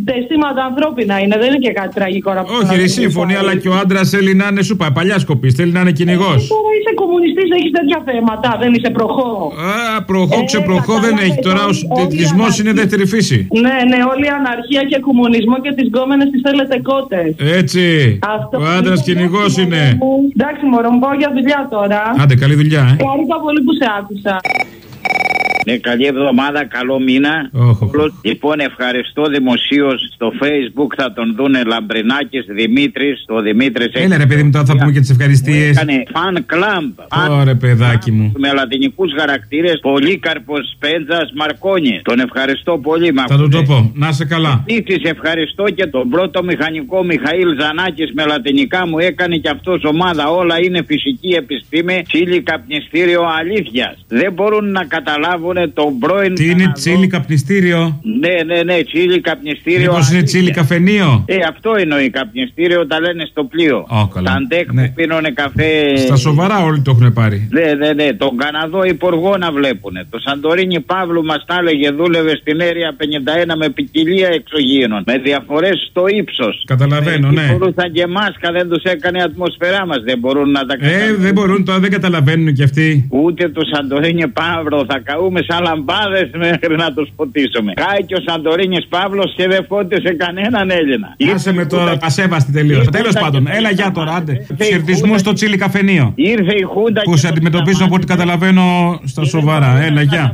Τα αισθήματα ανθρώπινα είναι, δεν είναι και κάτι τραγικό να Όχι, ρε, σύμφωνοι, αλλά και ο άντρας θέλει να είναι σου πάει παλιά σκοπή, θέλει να είναι κυνηγός. Τώρα είσαι κομμουνιστής, έχεις τέτοια θέματα, δεν είσαι προχώ. Α, προχώ, Ε, ξεπροχώ δεν κατάλαβες, έχει. Τώρα ο όλοι- συντηρητισμός όλοι είναι δεύτερη φύση. Ναι, ναι, όλη η αναρχία και κομμουνισμό και τις γκόμενες τις θέλετε κότες. Έτσι. Αυτό Ο άντρας κυνηγός είναι. Εντάξει, μωρό, μου πάω για δουλειά τώρα. Άντε, καλή δουλειά, ε. Χάρηκα πολύ που σε άκουσα. Ναι, καλή εβδομάδα, καλό μήνα. Λοιπόν, ευχαριστώ δημοσίως στο facebook θα τον δούνε Λαμπρινάκης Δημήτρης. Το Δημήτρης Έλα, ρε παιδί μου, τώρα θα πούμε και τις ευχαριστίες. Έκανε fan club. Ωραία, παιδάκι μου. Με λατινικούς χαρακτήρες Πολύκαρπος Πέντζας Μαρκόνι. Τον ευχαριστώ πολύ. Θα του το πω. Να σε καλά. Επίσης ευχαριστώ και τον πρώτο μηχανικό Μιχαήλ Ζανάκης με λατινικά μου έκανε και αυτός ομάδα. Όλα είναι φυσική επιστήμη, τσίλι καπνιστήριο αλήθειας. Δεν μπορούν να καταλάβουν τον πρώην. Τι είναι τσίλι καπνιστήριο; Ναι, ναι, ναι, τσίλι καπνιστήριο. Μήπως είναι αλήθεια. τσίλι καφενείο; Ε, αυτό εννοεί καπνιστήριο, τα λένε στο πλοίο. Ω, καλά. Τα ντεκ Ναι. που πίνουνε καφέ. Στα σοβαρά όλοι το έχουν πάρει. Ναι, ναι, ναι. Τον Καναδό υπουργό να βλέπουνε. Το Σαντορίνη Παύλου μας τα έλεγε δούλευε στην αίρια 51 με ποικιλία εξωγήινων. Με διαφορές στο ύψος. Καταλαβαίνω, ναι. Μπορούσαν και μάσκα, δεν τους έκανε η ατμόσφαιρά μας. Δεν μπορούν να τα Ε, δεν μπορούν τώρα, δεν καταλαβαίνουν κι αυτοί. Ούτε το Σαντορίνη Παύλο θα καούμε σαλαμπάδε μέχρι να τους φωτίσουμε. Χάει και ο Σαντορίνης Παύλος και δεν φώτισε κανέναν Έλληνα. Άσε με τώρα, ασέβαστη τελείως. Τέλος πάντων, έλα για τώρα, άντε. Χαιρετισμού στο τσίλι καφενείο. Ήρθε η Χούντα Που σε αντιμετωπίζουν από ό,τι καταλαβαίνω στα σοβαρά. Έλα, γεια.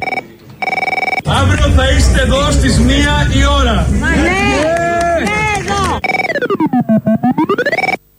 Αύριο θα είστε εδώ στις μία η ώρα. Ναι, ναι, εδώ.